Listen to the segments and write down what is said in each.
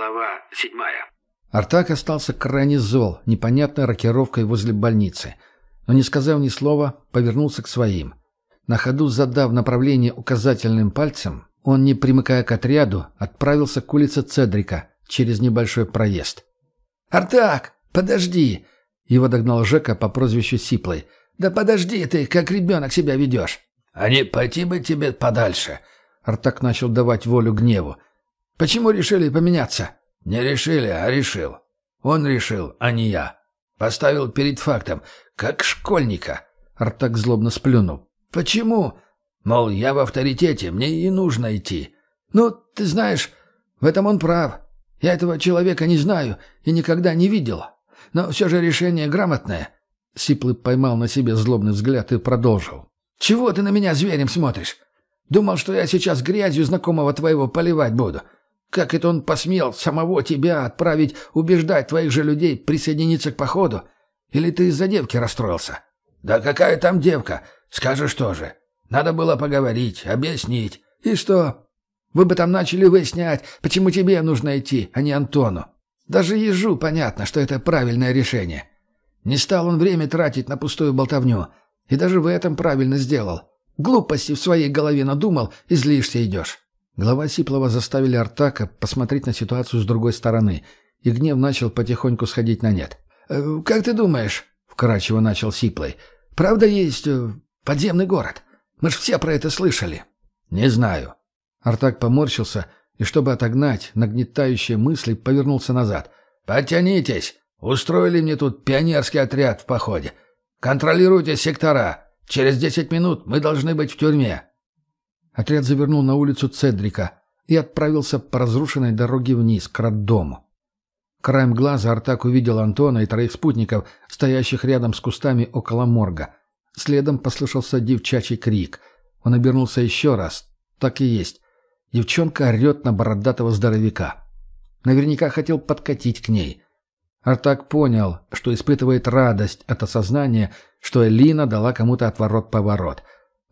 Глава седьмая. Артак остался крайне зол, непонятной рокировкой возле больницы. Но, не сказав ни слова, повернулся к своим. На ходу задав направление указательным пальцем, он, не примыкая к отряду, отправился к улице Цедрика через небольшой проезд. «Артак, подожди!» Его догнал Жека по прозвищу Сиплый. «Да подожди ты, как ребенок себя ведешь!» «А не пойти бы тебе подальше!» Артак начал давать волю гневу. «Почему решили поменяться?» «Не решили, а решил. Он решил, а не я. Поставил перед фактом, как школьника». Артак злобно сплюнул. «Почему?» «Мол, я в авторитете, мне и нужно идти». «Ну, ты знаешь, в этом он прав. Я этого человека не знаю и никогда не видел. Но все же решение грамотное». Сиплый поймал на себе злобный взгляд и продолжил. «Чего ты на меня зверем смотришь? Думал, что я сейчас грязью знакомого твоего поливать буду. Как это он посмел самого тебя отправить убеждать твоих же людей присоединиться к походу? Или ты из-за девки расстроился?» «Да какая там девка? Скажешь тоже. Надо было поговорить, объяснить». «И что? Вы бы там начали выяснять, почему тебе нужно идти, а не Антону. Даже ежу понятно, что это правильное решение. Не стал он время тратить на пустую болтовню. И даже в этом правильно сделал. Глупости в своей голове надумал, и злишься идешь. Глава Сиплова заставили Артака посмотреть на ситуацию с другой стороны, и гнев начал потихоньку сходить на нет. «Э, «Как ты думаешь?» — вкрадчиво начал Сиплый. «Правда есть э, подземный город? Мы ж все про это слышали». «Не знаю». Артак поморщился и, чтобы отогнать нагнетающие мысли, повернулся назад. «Подтянитесь! Устроили мне тут пионерский отряд в походе. Контролируйте сектора. Через десять минут мы должны быть в тюрьме». Отряд завернул на улицу Цедрика и отправился по разрушенной дороге вниз, к роддому. Краем глаза Артак увидел Антона и троих спутников, стоящих рядом с кустами около морга. Следом послышался девчачий крик. Он обернулся еще раз. Так и есть. Девчонка орет на бородатого здоровяка. Наверняка хотел подкатить к ней. Артак понял, что испытывает радость от осознания, что Элина дала кому-то отворот-поворот.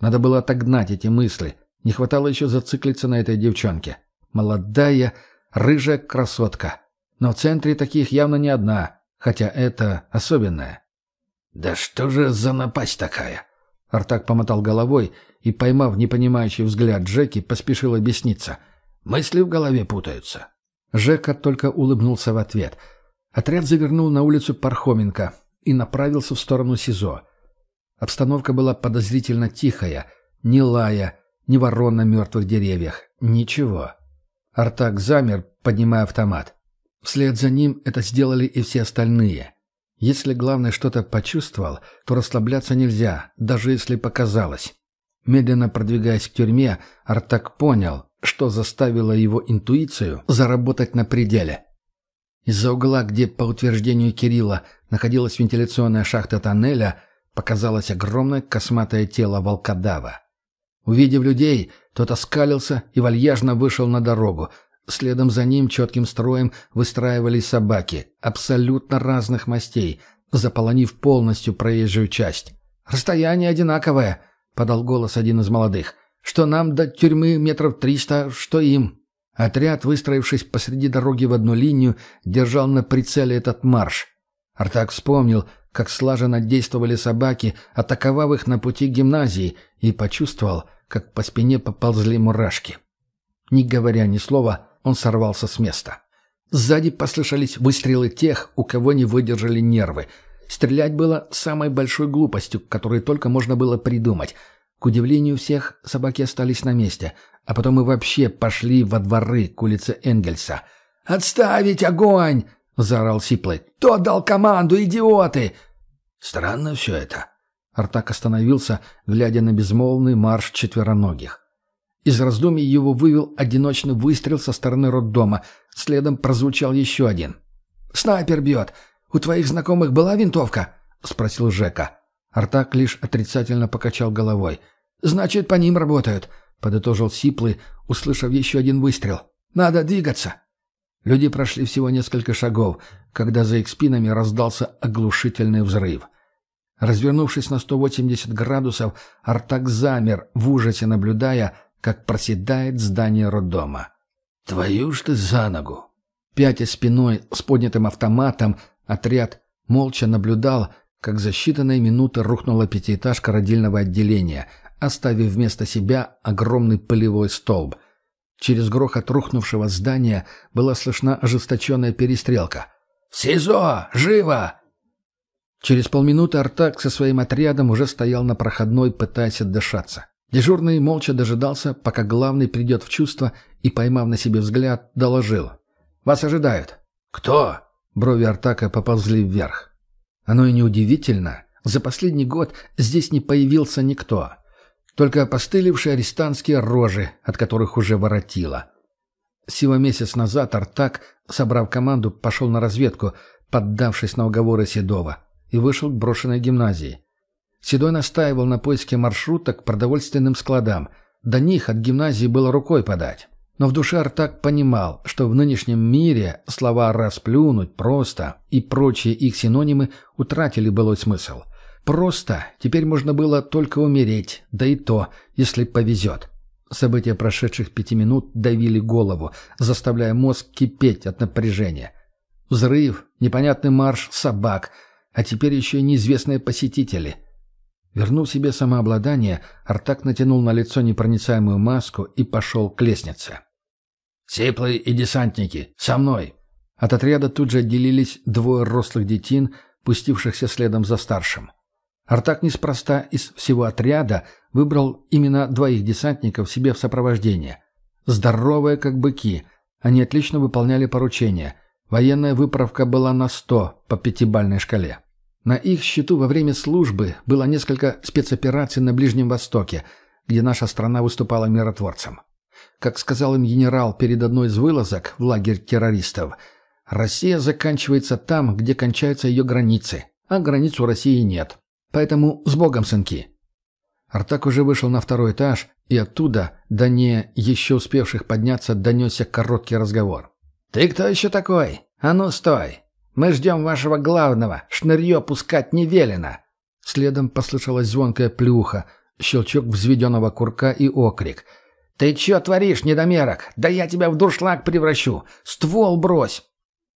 Надо было отогнать эти мысли. Не хватало еще зациклиться на этой девчонке. Молодая, рыжая красотка. Но в центре таких явно не одна, хотя это особенная. «Да что же за напасть такая?» Артак помотал головой и, поймав непонимающий взгляд Джеки, поспешил объясниться. «Мысли в голове путаются». Жека только улыбнулся в ответ. Отряд завернул на улицу Пархоменко и направился в сторону СИЗО. Обстановка была подозрительно тихая, ни лая, ни ворон на мертвых деревьях. Ничего. Артак замер, поднимая автомат. Вслед за ним это сделали и все остальные. Если главный что-то почувствовал, то расслабляться нельзя, даже если показалось. Медленно продвигаясь к тюрьме, Артак понял, что заставило его интуицию заработать на пределе. Из-за угла, где, по утверждению Кирилла, находилась вентиляционная шахта тоннеля, показалось огромное косматое тело волкодава. Увидев людей, тот оскалился и вальяжно вышел на дорогу. Следом за ним четким строем выстраивались собаки, абсолютно разных мастей, заполонив полностью проезжую часть. «Расстояние одинаковое», — подал голос один из молодых. «Что нам до тюрьмы метров триста, что им». Отряд, выстроившись посреди дороги в одну линию, держал на прицеле этот марш. Артак вспомнил, как слаженно действовали собаки, атаковав их на пути к гимназии, и почувствовал, как по спине поползли мурашки. Не говоря ни слова, он сорвался с места. Сзади послышались выстрелы тех, у кого не выдержали нервы. Стрелять было самой большой глупостью, которую только можно было придумать. К удивлению всех, собаки остались на месте, а потом мы вообще пошли во дворы к улице Энгельса. «Отставить огонь!» — заорал Сиплый. «Кто дал команду, идиоты?» «Странно все это», Артак остановился, глядя на безмолвный марш четвероногих. Из раздумий его вывел одиночный выстрел со стороны роддома. Следом прозвучал еще один. «Снайпер бьет! У твоих знакомых была винтовка?» — спросил Жека. Артак лишь отрицательно покачал головой. «Значит, по ним работают», — подытожил Сиплый, услышав еще один выстрел. «Надо двигаться». Люди прошли всего несколько шагов, когда за их спинами раздался оглушительный взрыв — Развернувшись на 180 градусов, Артак замер, в ужасе наблюдая, как проседает здание роддома. «Твою ж ты за ногу!» Пятя спиной с поднятым автоматом, отряд молча наблюдал, как за считанные минуты рухнула пятиэтажка родильного отделения, оставив вместо себя огромный полевой столб. Через грохот рухнувшего здания была слышна ожесточенная перестрелка. «СИЗО! Живо!» Через полминуты Артак со своим отрядом уже стоял на проходной, пытаясь отдышаться. Дежурный молча дожидался, пока главный придет в чувство и, поймав на себе взгляд, доложил. «Вас ожидают». «Кто?» Брови Артака поползли вверх. Оно и неудивительно. За последний год здесь не появился никто. Только опостылевшие арестантские рожи, от которых уже воротило. Всего месяц назад Артак, собрав команду, пошел на разведку, поддавшись на уговоры Седова и вышел к брошенной гимназии. Седой настаивал на поиске маршрута к продовольственным складам. До них от гимназии было рукой подать. Но в душе Артак понимал, что в нынешнем мире слова «расплюнуть», «просто» и прочие их синонимы утратили былой смысл. «Просто» теперь можно было только умереть, да и то, если повезет. События прошедших пяти минут давили голову, заставляя мозг кипеть от напряжения. Взрыв, непонятный марш собак — а теперь еще и неизвестные посетители. Вернув себе самообладание, Артак натянул на лицо непроницаемую маску и пошел к лестнице. «Сиплы и десантники! Со мной!» От отряда тут же отделились двое рослых детин, пустившихся следом за старшим. Артак неспроста из всего отряда выбрал именно двоих десантников себе в сопровождение. Здоровые, как быки, они отлично выполняли поручения. Военная выправка была на сто по пятибальной шкале. На их счету во время службы было несколько спецопераций на Ближнем Востоке, где наша страна выступала миротворцем. Как сказал им генерал перед одной из вылазок в лагерь террористов, Россия заканчивается там, где кончаются ее границы, а границ у России нет. Поэтому с Богом, сынки. Артак уже вышел на второй этаж, и оттуда, до не еще успевших подняться, донесся короткий разговор. «Ты кто еще такой? А ну, стой! Мы ждем вашего главного. Шнырье пускать не велено». Следом послышалась звонкая плюха, щелчок взведенного курка и окрик. «Ты че творишь, недомерок? Да я тебя в дуршлаг превращу! Ствол брось!»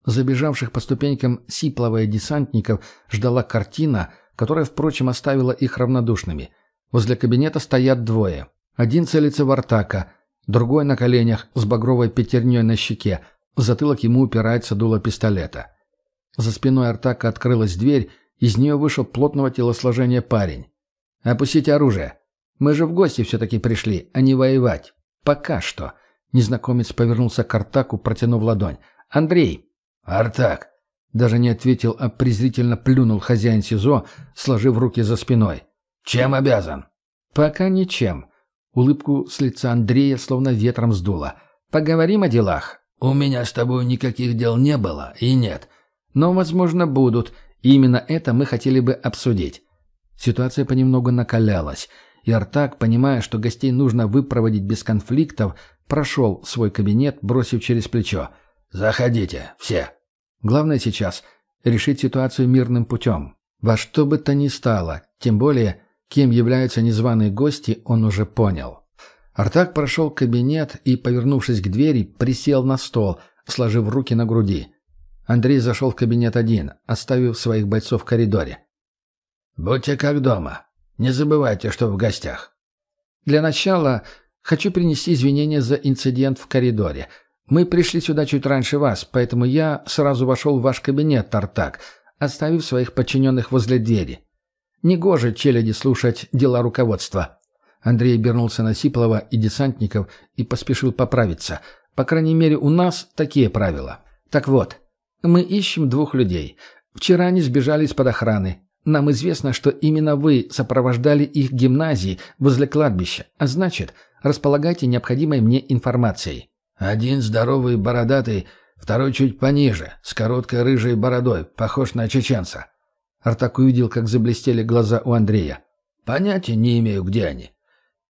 Забежавших по ступенькам сипловая десантников ждала картина, которая, впрочем, оставила их равнодушными. Возле кабинета стоят двое. Один целится в Артака, другой на коленях с багровой пятерней на щеке. В затылок ему упирается дуло пистолета. За спиной Артака открылась дверь, из нее вышел плотного телосложения парень. «Опустите оружие. Мы же в гости все-таки пришли, а не воевать. Пока что». Незнакомец повернулся к Артаку, протянув ладонь. «Андрей!» «Артак!» Даже не ответил, а презрительно плюнул хозяин СИЗО, сложив руки за спиной. «Чем обязан?» «Пока ничем». Улыбку с лица Андрея словно ветром сдуло. «Поговорим о делах». «У меня с тобой никаких дел не было и нет. Но, возможно, будут, и именно это мы хотели бы обсудить. Ситуация понемногу накалялась, и Артак, понимая, что гостей нужно выпроводить без конфликтов, прошел свой кабинет, бросив через плечо. «Заходите, все». Главное сейчас — решить ситуацию мирным путем. Во что бы то ни стало, тем более, кем являются незваные гости, он уже понял. Артак прошел кабинет и, повернувшись к двери, присел на стол, сложив руки на груди. Андрей зашел в кабинет один, оставив своих бойцов в коридоре. «Будьте как дома. Не забывайте, что в гостях». «Для начала хочу принести извинения за инцидент в коридоре. Мы пришли сюда чуть раньше вас, поэтому я сразу вошел в ваш кабинет, Тартак, оставив своих подчиненных возле двери. Негоже челяди слушать дела руководства». Андрей обернулся на Сиплова и десантников и поспешил поправиться. «По крайней мере, у нас такие правила. Так вот, мы ищем двух людей. Вчера они сбежали из-под охраны. Нам известно, что именно вы сопровождали их гимназии возле кладбища, а значит, располагайте необходимой мне информацией». «Один здоровый бородатый, второй чуть пониже, с короткой рыжей бородой, похож на чеченца». Артак увидел, как заблестели глаза у Андрея. «Понятия не имею, где они.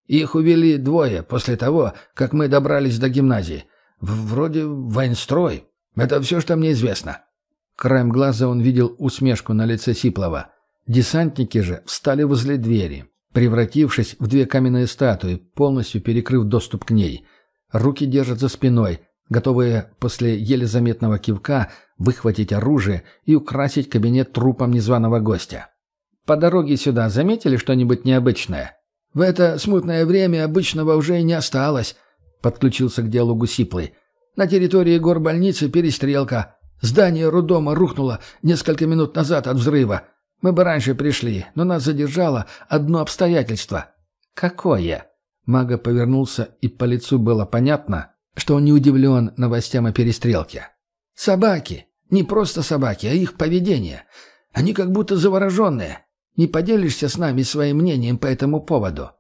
Их увели двое после того, как мы добрались до гимназии. Вроде военстрой. Это все, что мне известно». Краем глаза он видел усмешку на лице Сиплова. Десантники же встали возле двери, превратившись в две каменные статуи, полностью перекрыв доступ к ней. Руки держат за спиной, готовые после еле заметного кивка выхватить оружие и украсить кабинет трупом незваного гостя. «По дороге сюда заметили что-нибудь необычное?» «В это смутное время обычного уже и не осталось», — подключился к диалогу Сиплый. «На территории горбольницы перестрелка. Здание роддома рухнуло несколько минут назад от взрыва. Мы бы раньше пришли, но нас задержало одно обстоятельство». «Какое?» Мага повернулся, и по лицу было понятно, что он не удивлен новостям о перестрелке. «Собаки. Не просто собаки, а их поведение. Они как будто завороженные. Не поделишься с нами своим мнением по этому поводу?»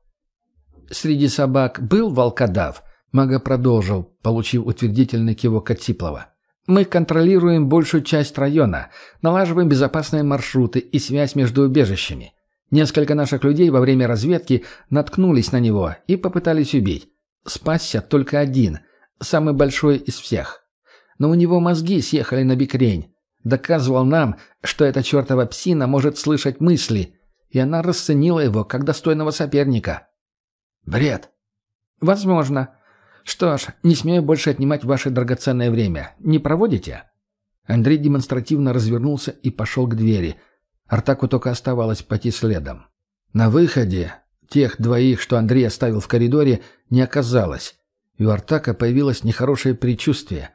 «Среди собак был волкодав?» Мага продолжил, получив утвердительный кивок от Сиплова. «Мы контролируем большую часть района, налаживаем безопасные маршруты и связь между убежищами. Несколько наших людей во время разведки наткнулись на него и попытались убить. Спасся только один, самый большой из всех. Но у него мозги съехали на бикрень. Доказывал нам, что эта чертова псина может слышать мысли, и она расценила его как достойного соперника. Бред. Возможно. Что ж, не смею больше отнимать ваше драгоценное время. Не проводите? Андрей демонстративно развернулся и пошел к двери – Артаку только оставалось пойти следом. На выходе тех двоих, что Андрей оставил в коридоре, не оказалось, и у Артака появилось нехорошее предчувствие.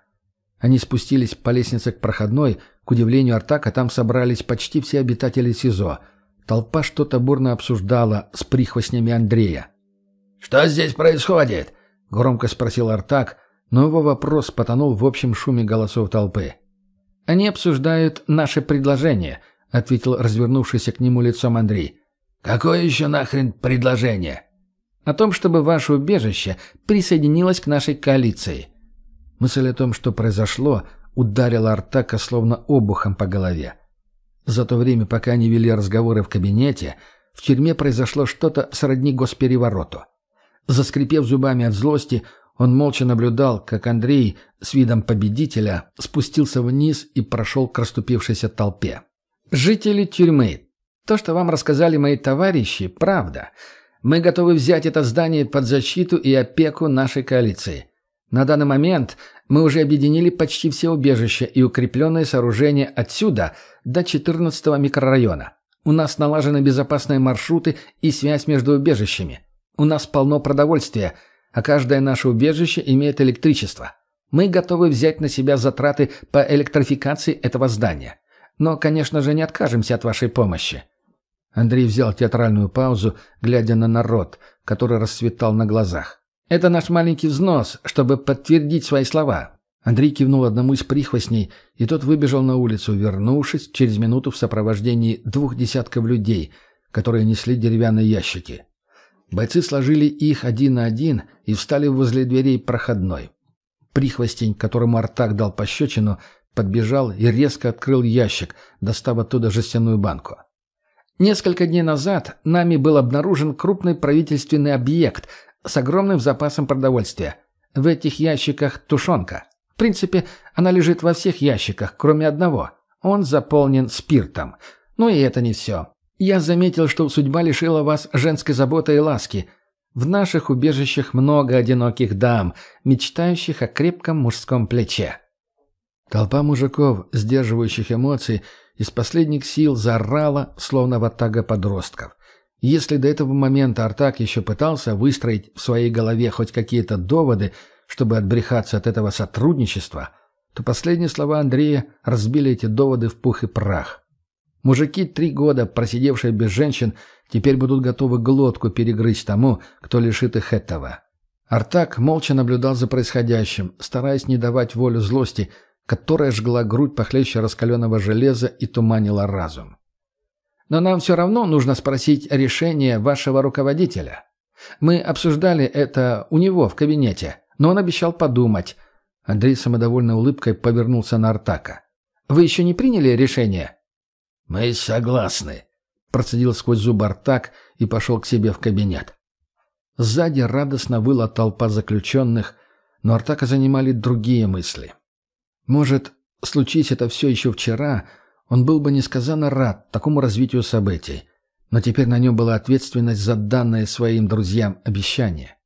Они спустились по лестнице к проходной, к удивлению Артака там собрались почти все обитатели СИЗО. Толпа что-то бурно обсуждала с прихвостнями Андрея. «Что здесь происходит?» — громко спросил Артак, но его вопрос потонул в общем шуме голосов толпы. «Они обсуждают наше предложение», — ответил развернувшийся к нему лицом Андрей. «Какое еще нахрен предложение?» «О том, чтобы ваше убежище присоединилось к нашей коалиции». Мысль о том, что произошло, ударила Артака словно обухом по голове. За то время, пока они вели разговоры в кабинете, в тюрьме произошло что-то сродни госперевороту. Заскрипев зубами от злости, он молча наблюдал, как Андрей с видом победителя спустился вниз и прошел к расступившейся толпе. «Жители тюрьмы, то, что вам рассказали мои товарищи, правда. Мы готовы взять это здание под защиту и опеку нашей коалиции. На данный момент мы уже объединили почти все убежища и укрепленные сооружения отсюда до 14-го микрорайона. У нас налажены безопасные маршруты и связь между убежищами. У нас полно продовольствия, а каждое наше убежище имеет электричество. Мы готовы взять на себя затраты по электрификации этого здания. Но, конечно же, не откажемся от вашей помощи». Андрей взял театральную паузу, глядя на народ, который расцветал на глазах. «Это наш маленький взнос, чтобы подтвердить свои слова». Андрей кивнул одному из прихвостней, и тот выбежал на улицу, вернувшись через минуту в сопровождении двух десятков людей, которые несли деревянные ящики. Бойцы сложили их один на один и встали возле дверей проходной. Прихвостень, которому Артак дал пощечину, Подбежал и резко открыл ящик, достав оттуда жестяную банку. Несколько дней назад нами был обнаружен крупный правительственный объект с огромным запасом продовольствия. В этих ящиках тушенка. В принципе, она лежит во всех ящиках, кроме одного. Он заполнен спиртом. Но и это не все. Я заметил, что судьба лишила вас женской заботы и ласки. В наших убежищах много одиноких дам, мечтающих о крепком мужском плече. Толпа мужиков, сдерживающих эмоции, из последних сил заорала, словно ватага подростков. Если до этого момента Артак еще пытался выстроить в своей голове хоть какие-то доводы, чтобы отбрехаться от этого сотрудничества, то последние слова Андрея разбили эти доводы в пух и прах. Мужики, три года просидевшие без женщин, теперь будут готовы глотку перегрызть тому, кто лишит их этого. Артак молча наблюдал за происходящим, стараясь не давать волю злости, которая жгла грудь похлеще раскаленного железа и туманила разум. Но нам все равно нужно спросить решение вашего руководителя. Мы обсуждали это у него в кабинете, но он обещал подумать. Андрей самодовольной улыбкой повернулся на Артака. «Вы еще не приняли решение?» «Мы согласны», — процедил сквозь зубы Артак и пошел к себе в кабинет. Сзади радостно выла толпа заключенных, но Артака занимали другие мысли. Может, случись это все еще вчера, он был бы несказанно рад такому развитию событий. Но теперь на нем была ответственность за данное своим друзьям обещание.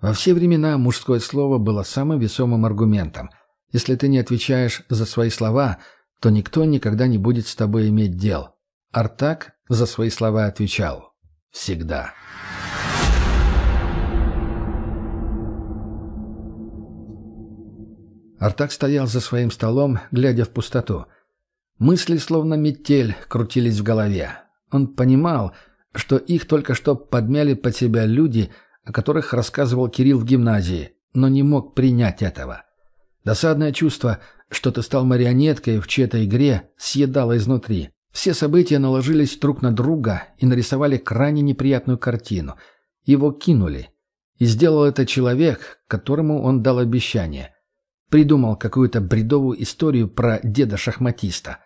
Во все времена мужское слово было самым весомым аргументом. Если ты не отвечаешь за свои слова, то никто никогда не будет с тобой иметь дел. Артак за свои слова отвечал. Всегда. Артак стоял за своим столом, глядя в пустоту. Мысли, словно метель, крутились в голове. Он понимал, что их только что подмяли под себя люди, о которых рассказывал Кирилл в гимназии, но не мог принять этого. Досадное чувство, что ты стал марионеткой в чьей-то игре, съедало изнутри. Все события наложились друг на друга и нарисовали крайне неприятную картину. Его кинули. И сделал это человек, которому он дал обещание. Придумал какую-то бредовую историю про деда-шахматиста.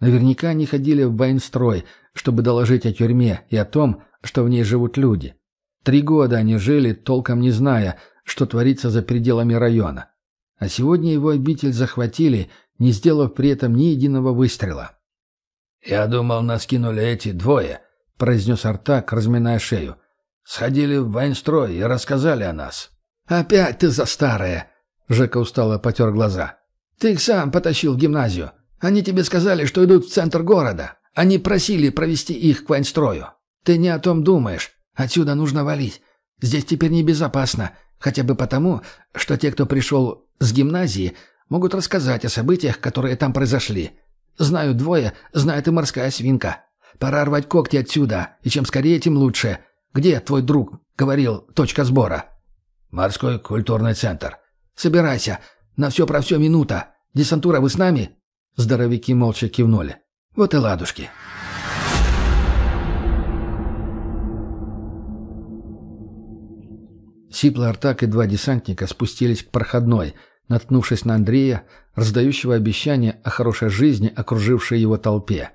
Наверняка они ходили в военстрой, чтобы доложить о тюрьме и о том, что в ней живут люди. Три года они жили, толком не зная, что творится за пределами района. А сегодня его обитель захватили, не сделав при этом ни единого выстрела. «Я думал, нас кинули эти двое», — произнес Артак, разминая шею. «Сходили в военстрой и рассказали о нас». «Опять ты за старое!» — Жека устало потер глаза. «Ты их сам потащил в гимназию. Они тебе сказали, что идут в центр города. Они просили провести их к военстрою. Ты не о том думаешь. Отсюда нужно валить. Здесь теперь небезопасно. Хотя бы потому, что те, кто пришел с гимназии, могут рассказать о событиях, которые там произошли. Знаю двое, знает и морская свинка. Пора рвать когти отсюда, и чем скорее, тем лучше. Где твой друг, говорил, точка сбора? Морской культурный центр. Собирайся. На все про все минута. Десантура, вы с нами? Здоровики молча кивнули. Вот и ладушки. Сиплый Артак и два десантника спустились к проходной, наткнувшись на Андрея, раздающего обещания о хорошей жизни, окружившей его толпе.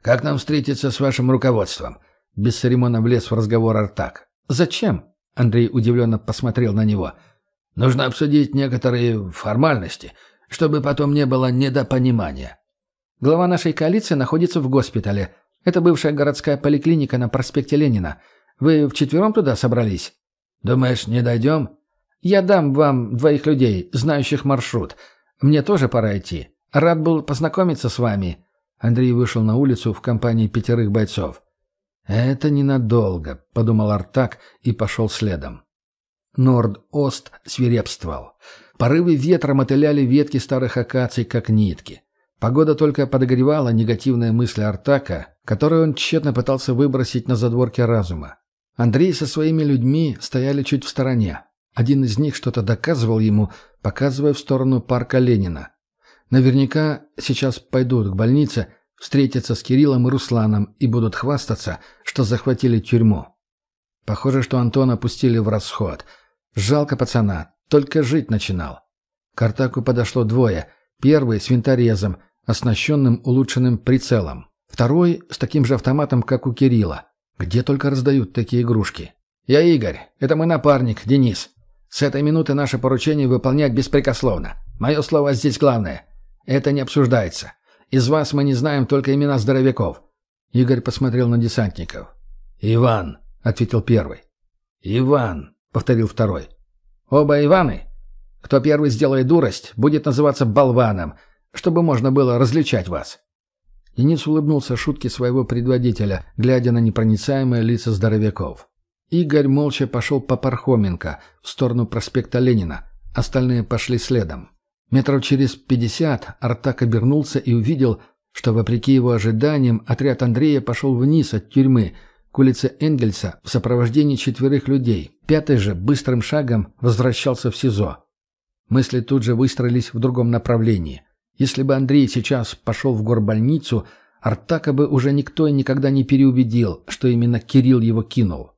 «Как нам встретиться с вашим руководством?» Без церемона влез в разговор Артак. «Зачем?» Андрей удивленно посмотрел на него. «Нужно обсудить некоторые формальности, чтобы потом не было недопонимания». «Глава нашей коалиции находится в госпитале. Это бывшая городская поликлиника на проспекте Ленина. Вы вчетвером туда собрались?» «Думаешь, не дойдем?» «Я дам вам двоих людей, знающих маршрут. Мне тоже пора идти. Рад был познакомиться с вами». Андрей вышел на улицу в компании пятерых бойцов. «Это ненадолго», — подумал Артак и пошел следом. Норд-Ост свирепствовал. Порывы ветра мотыляли ветки старых акаций, как нитки. Погода только подогревала негативные мысли Артака, которые он тщетно пытался выбросить на задворки разума. Андрей со своими людьми стояли чуть в стороне. Один из них что-то доказывал ему, показывая в сторону парка Ленина. Наверняка сейчас пойдут к больнице, встретятся с Кириллом и Русланом и будут хвастаться, что захватили тюрьму. Похоже, что Антона пустили в расход. Жалко пацана, только жить начинал. К Артаку подошло двое. Первый с винторезом, оснащенным улучшенным прицелом. Второй с таким же автоматом, как у Кирилла. Где только раздают такие игрушки. «Я Игорь. Это мой напарник, Денис. С этой минуты наше поручение выполнять беспрекословно. Мое слово здесь главное. Это не обсуждается. Из вас мы не знаем только имена здоровяков». Игорь посмотрел на десантников. «Иван», — ответил первый. «Иван», — повторил второй. «Оба Иваны? Кто первый сделает дурость, будет называться болваном, чтобы можно было различать вас». Денис улыбнулся шутке своего предводителя, глядя на непроницаемые лица здоровяков. Игорь молча пошел по Пархоменко, в сторону проспекта Ленина. Остальные пошли следом. Метров через пятьдесят Артак обернулся и увидел, что, вопреки его ожиданиям, отряд Андрея пошел вниз от тюрьмы, к улице Энгельса в сопровождении четверых людей. Пятый же быстрым шагом возвращался в СИЗО. Мысли тут же выстроились в другом направлении. Если бы Андрей сейчас пошел в горбольницу, Артака бы уже никто и никогда не переубедил, что именно Кирилл его кинул.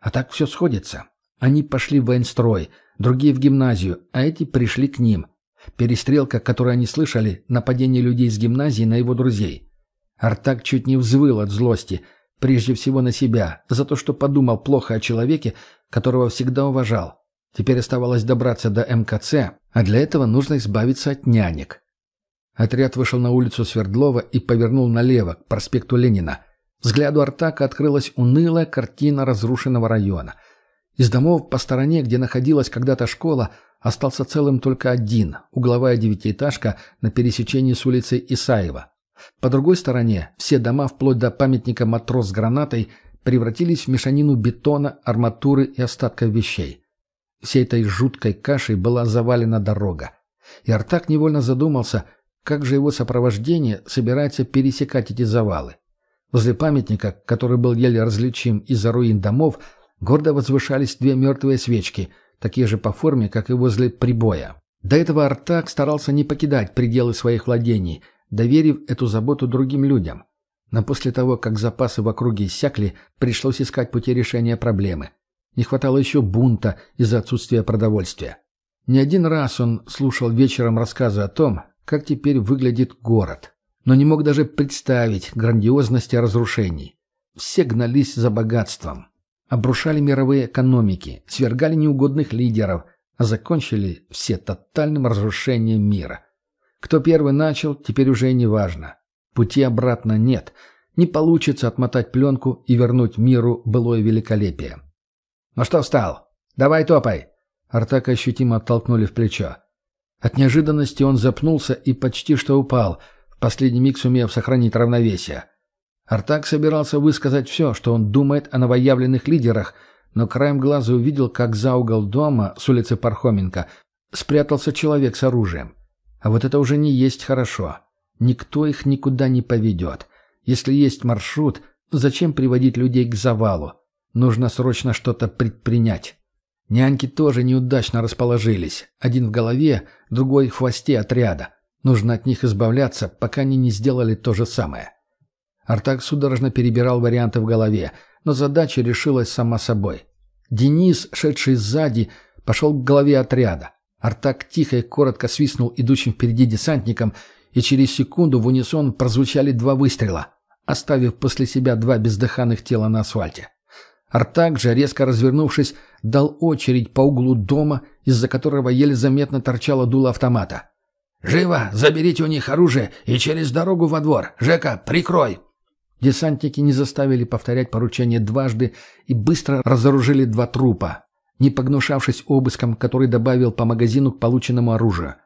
А так все сходится. Они пошли в военстрой, другие в гимназию, а эти пришли к ним. Перестрелка, которую они слышали, нападение людей из гимназии на его друзей. Артак чуть не взвыл от злости, прежде всего на себя, за то, что подумал плохо о человеке, которого всегда уважал. Теперь оставалось добраться до МКЦ, а для этого нужно избавиться от нянек. Отряд вышел на улицу Свердлова и повернул налево, к проспекту Ленина – Взгляду Артака открылась унылая картина разрушенного района. Из домов по стороне, где находилась когда-то школа, остался целым только один – угловая девятиэтажка на пересечении с улицей Исаева. По другой стороне все дома, вплоть до памятника «Матрос с гранатой», превратились в мешанину бетона, арматуры и остатков вещей. Всей этой жуткой кашей была завалена дорога. И Артак невольно задумался, как же его сопровождение собирается пересекать эти завалы. Возле памятника, который был еле различим из-за руин домов, гордо возвышались две мертвые свечки, такие же по форме, как и возле прибоя. До этого Артак старался не покидать пределы своих владений, доверив эту заботу другим людям. Но после того, как запасы в округе иссякли, пришлось искать пути решения проблемы. Не хватало еще бунта из-за отсутствия продовольствия. Не один раз он слушал вечером рассказы о том, как теперь выглядит город, но не мог даже представить грандиозности разрушений. Все гнались за богатством, обрушали мировые экономики, свергали неугодных лидеров, а закончили все тотальным разрушением мира. Кто первый начал, теперь уже не важно. Пути обратно нет. Не получится отмотать пленку и вернуть миру былое великолепие. «Ну что встал? Давай топай!» Артака ощутимо оттолкнули в плечо. От неожиданности он запнулся и почти что упал, в последний миг сумев сохранить равновесие. Артак собирался высказать все, что он думает о новоявленных лидерах, но краем глаза увидел, как за угол дома с улицы Пархоменко спрятался человек с оружием. А вот это уже не есть хорошо. Никто их никуда не поведет. Если есть маршрут, зачем приводить людей к завалу? Нужно срочно что-то предпринять. Няньки тоже неудачно расположились. Один в голове, другой в хвосте отряда. Нужно от них избавляться, пока они не сделали то же самое. Артак судорожно перебирал варианты в голове, но задача решилась сама собой. Денис, шедший сзади, пошел к голове отряда. Артак тихо и коротко свистнул идущим впереди десантникам, и через секунду в унисон прозвучали два выстрела, оставив после себя два бездыханных тела на асфальте. Артак же, резко развернувшись, дал очередь по углу дома, из-за которого еле заметно торчало дуло автомата. «Живо! Заберите у них оружие и через дорогу во двор! Жека, прикрой!» Десантники не заставили повторять поручение дважды и быстро разоружили два трупа, не погнушавшись обыском, который добавил по магазину к полученному оружию.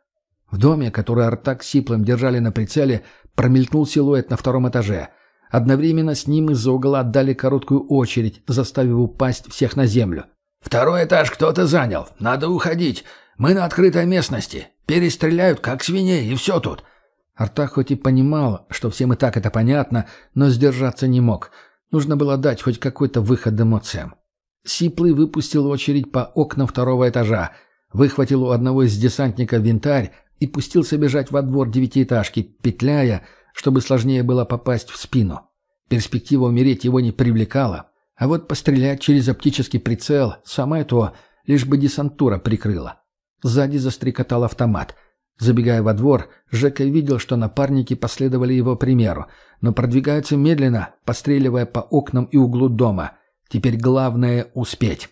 В доме, который Артак с Сиплом держали на прицеле, промелькнул силуэт на втором этаже — Одновременно с ним из-за угла отдали короткую очередь, заставив упасть всех на землю. «Второй этаж кто-то занял. Надо уходить. Мы на открытой местности. Перестреляют, как свиней, и все тут». Артак хоть и понимал, что всем и так это понятно, но сдержаться не мог. Нужно было дать хоть какой-то выход эмоциям. Сиплый выпустил очередь по окнам второго этажа, выхватил у одного из десантников винтарь и пустился бежать во двор девятиэтажки, петляя, чтобы сложнее было попасть в спину. Перспектива умереть его не привлекала, а вот пострелять через оптический прицел – самое то, лишь бы десантура прикрыла. Сзади застрекотал автомат. Забегая во двор, Жека видел, что напарники последовали его примеру, но продвигаются медленно, постреливая по окнам и углу дома. Теперь главное – успеть.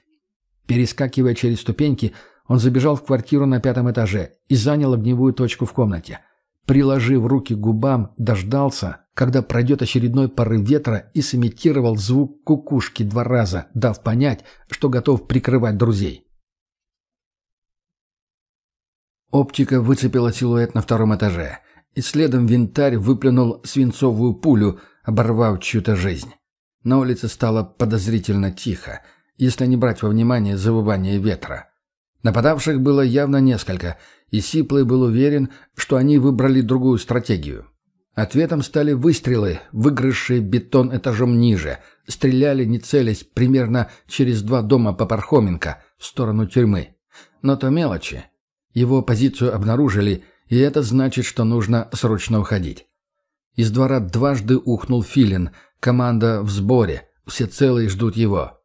Перескакивая через ступеньки, он забежал в квартиру на пятом этаже и занял огневую точку в комнате – приложив руки к губам, дождался, когда пройдет очередной порыв ветра и сымитировал звук кукушки два раза, дав понять, что готов прикрывать друзей. Оптика выцепила силуэт на втором этаже, и следом винтарь выплюнул свинцовую пулю, оборвав чью-то жизнь. На улице стало подозрительно тихо, если не брать во внимание завывание ветра. Нападавших было явно несколько, и Сиплый был уверен, что они выбрали другую стратегию. Ответом стали выстрелы, выгрызшие бетон этажом ниже, стреляли, не целясь, примерно через два дома по Пархоменко, в сторону тюрьмы. Но то мелочи. Его позицию обнаружили, и это значит, что нужно срочно уходить. Из двора дважды ухнул Филин, команда в сборе, все целые ждут его.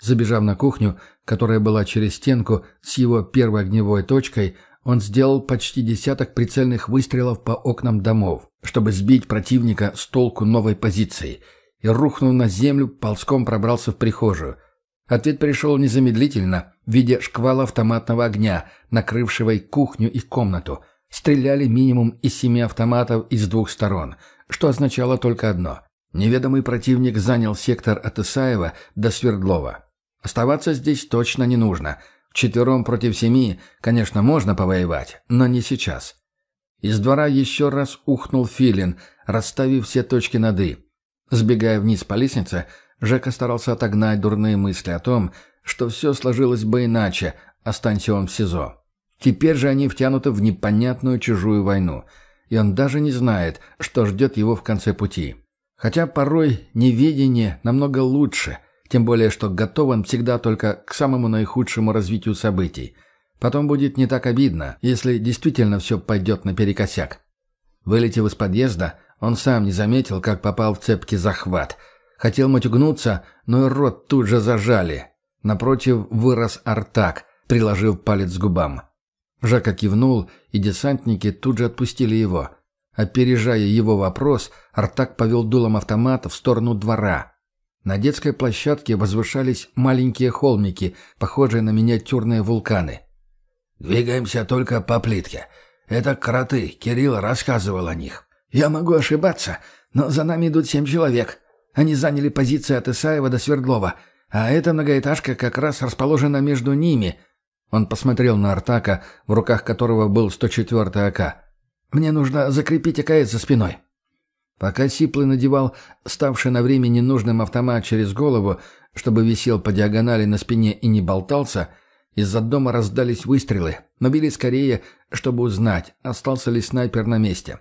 Забежав на кухню, которая была через стенку с его первой огневой точкой, он сделал почти десяток прицельных выстрелов по окнам домов, чтобы сбить противника с толку новой позиции, и, рухнув на землю, ползком пробрался в прихожую. Ответ пришел незамедлительно, в виде шквала автоматного огня, накрывшего и кухню, и комнату. Стреляли минимум из семи автоматов из двух сторон, что означало только одно. Неведомый противник занял сектор от Исаева до Свердлова. Оставаться здесь точно не нужно. Четвером против семи, конечно, можно повоевать, но не сейчас. Из двора еще раз ухнул филин, расставив все точки над «и». Сбегая вниз по лестнице, Жека старался отогнать дурные мысли о том, что все сложилось бы иначе, останься он в СИЗО. Теперь же они втянуты в непонятную чужую войну, и он даже не знает, что ждет его в конце пути. Хотя порой неведение намного лучше, тем более что готов он всегда только к самому наихудшему развитию событий. Потом будет не так обидно, если действительно все пойдет наперекосяк. Вылетев из подъезда, он сам не заметил, как попал в цепкий захват. Хотел матюгнуться, но и рот тут же зажали. Напротив вырос Артак, приложив палец к губам. Жака кивнул, и десантники тут же отпустили его. Опережая его вопрос, Артак повел дулом автомата в сторону двора. На детской площадке возвышались маленькие холмики, похожие на миниатюрные вулканы. «Двигаемся только по плитке. Это кроты, Кирилл рассказывал о них». «Я могу ошибаться, но за нами идут семь человек. Они заняли позиции от Исаева до Свердлова, а эта многоэтажка как раз расположена между ними». Он посмотрел на Артака, в руках которого был 104-й АК. «Мне нужно закрепить АКС за спиной». Пока Сиплый надевал ставший на время ненужным автомат через голову, чтобы висел по диагонали на спине и не болтался, из-за дома раздались выстрелы, но били скорее, чтобы узнать, остался ли снайпер на месте.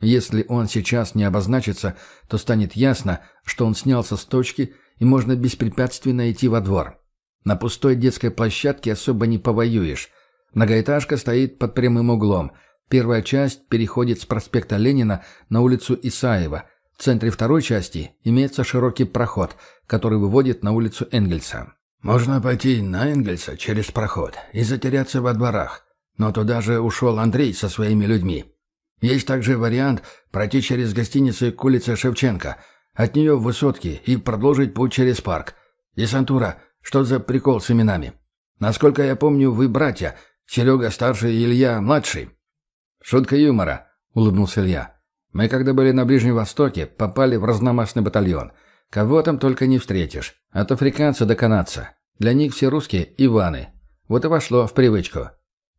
Если он сейчас не обозначится, то станет ясно, что он снялся с точки и можно беспрепятственно идти во двор. На пустой детской площадке особо не повоюешь. Многоэтажка стоит под прямым углом. Первая часть переходит с проспекта Ленина на улицу Исаева. В центре второй части имеется широкий проход, который выводит на улицу Энгельса. «Можно пойти на Энгельса через проход и затеряться во дворах. Но туда же ушел Андрей со своими людьми. Есть также вариант пройти через гостиницу к улице Шевченко, от нее в высотки и продолжить путь через парк. Десантура, что за прикол с именами? Насколько я помню, вы братья. Серега старший и Илья младший. Шутка юмора, улыбнулся Илья. Мы, когда были на Ближнем Востоке, попали в разномастный батальон. Кого там только не встретишь. От африканца до канадца. Для них все русские – Иваны. Вот и вошло в привычку.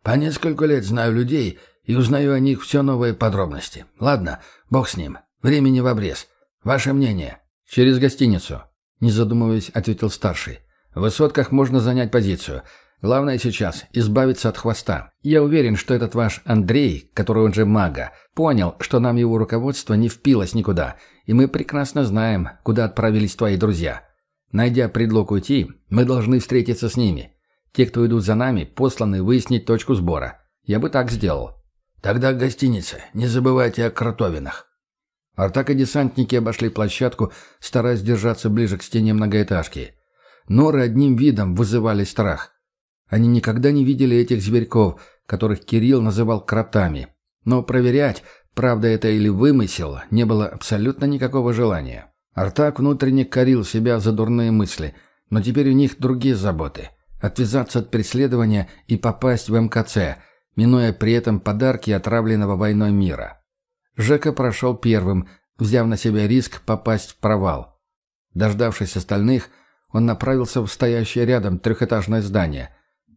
По несколько лет знаю людей и узнаю о них все новые подробности. Ладно, бог с ним. Времени в обрез. Ваше мнение? Через гостиницу. Не задумываясь, ответил старший. В высотках можно занять позицию. Главное сейчас – избавиться от хвоста. Я уверен, что этот ваш Андрей, который он же мага, понял, что нам его руководство не впилось никуда, и мы прекрасно знаем, куда отправились твои друзья. Найдя предлог уйти, мы должны встретиться с ними. Те, кто идут за нами, посланы выяснить точку сбора. Я бы так сделал. Тогда гостиница. Не забывайте о кротовинах. Артак и десантники обошли площадку, стараясь держаться ближе к стене многоэтажки. Норы одним видом вызывали страх. Они никогда не видели этих зверьков, которых Кирилл называл кротами. Но проверять, правда это или вымысел, не было абсолютно никакого желания. Артак внутренне корил себя за дурные мысли, но теперь у них другие заботы. Отвязаться от преследования и попасть в МКЦ, минуя при этом подарки отравленного войной мира. Жека прошел первым, взяв на себя риск попасть в провал. Дождавшись остальных, он направился в стоящее рядом трехэтажное здание.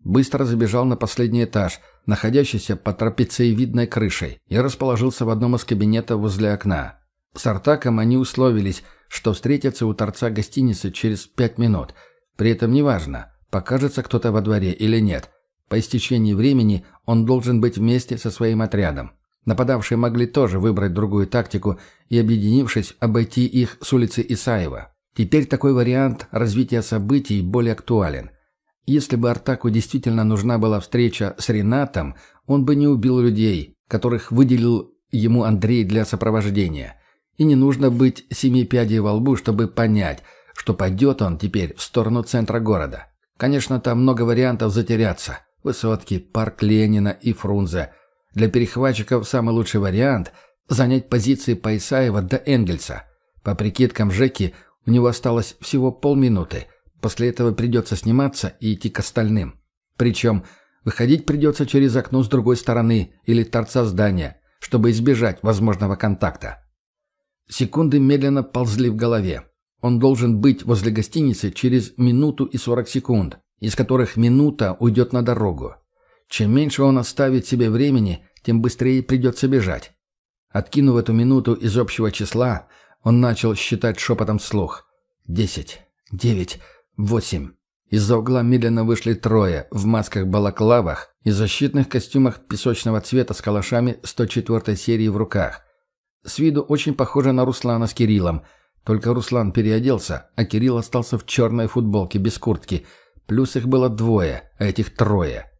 Быстро забежал на последний этаж, находящийся под трапециевидной крышей, и расположился в одном из кабинетов возле окна. С Артаком они условились, что встретятся у торца гостиницы через пять минут. При этом неважно, покажется кто-то во дворе или нет. По истечении времени он должен быть вместе со своим отрядом. Нападавшие могли тоже выбрать другую тактику и, объединившись, обойти их с улицы Исаева. Теперь такой вариант развития событий более актуален. Если бы Артаку действительно нужна была встреча с Ренатом, он бы не убил людей, которых выделил ему Андрей для сопровождения. И не нужно быть семи пядей во лбу, чтобы понять, что пойдет он теперь в сторону центра города. Конечно, там много вариантов затеряться. Высотки, парк Ленина и Фрунзе. Для перехватчиков самый лучший вариант – занять позиции по Исаева до Энгельса. По прикидкам Жеки, у него осталось всего полминуты. После этого придется сниматься и идти к остальным. Причем выходить придется через окно с другой стороны или торца здания, чтобы избежать возможного контакта. Секунды медленно ползли в голове. Он должен быть возле гостиницы через минуту и 40 секунд, из которых минута уйдет на дорогу. Чем меньше он оставит себе времени, тем быстрее придется бежать. Откинув эту минуту из общего числа, он начал считать шепотом вслух. «Десять, девять, восемь». Из-за угла медленно вышли трое в масках-балаклавах и защитных костюмах песочного цвета с калашами 104 серии в руках. С виду очень похоже на Руслана с Кириллом, только Руслан переоделся, а Кирилл остался в черной футболке без куртки. Плюс их было двое, а этих трое.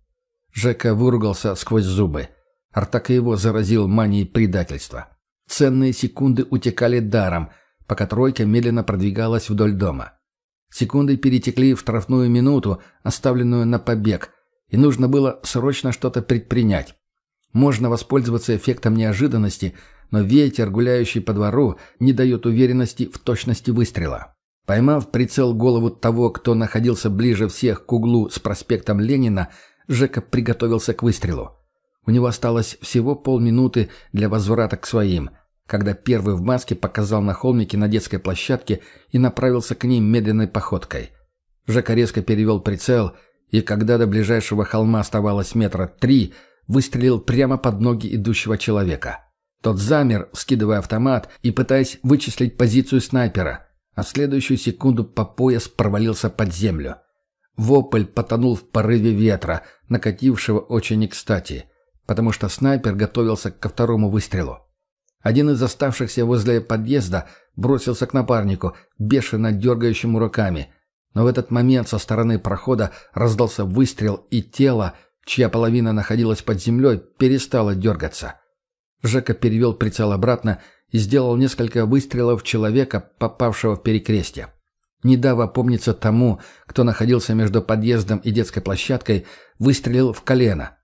Жека выругался сквозь зубы. Артак его заразил манией предательства. Ценные секунды утекали даром, пока тройка медленно продвигалась вдоль дома. Секунды перетекли в штрафную минуту, оставленную на побег, и нужно было срочно что-то предпринять. Можно воспользоваться эффектом неожиданности, но ветер, гуляющий по двору, не дает уверенности в точности выстрела. Поймав прицел голову того, кто находился ближе всех к углу с проспектом Ленина, Жека приготовился к выстрелу. У него осталось всего полминуты для возврата к своим – когда первый в маске показал на холмике на детской площадке и направился к ним медленной походкой. Жека резко перевел прицел, и когда до ближайшего холма оставалось метра три, выстрелил прямо под ноги идущего человека. Тот замер, скидывая автомат и пытаясь вычислить позицию снайпера, а следующую секунду по пояс провалился под землю. Вопль потонул в порыве ветра, накатившего очень кстати, потому что снайпер готовился ко второму выстрелу. Один из оставшихся возле подъезда бросился к напарнику, бешено дергающему руками. Но в этот момент со стороны прохода раздался выстрел, и тело, чья половина находилась под землей, перестало дергаться. Жека перевел прицел обратно и сделал несколько выстрелов человека, попавшего в перекрестие. Не дав опомниться тому, кто находился между подъездом и детской площадкой, выстрелил в колено.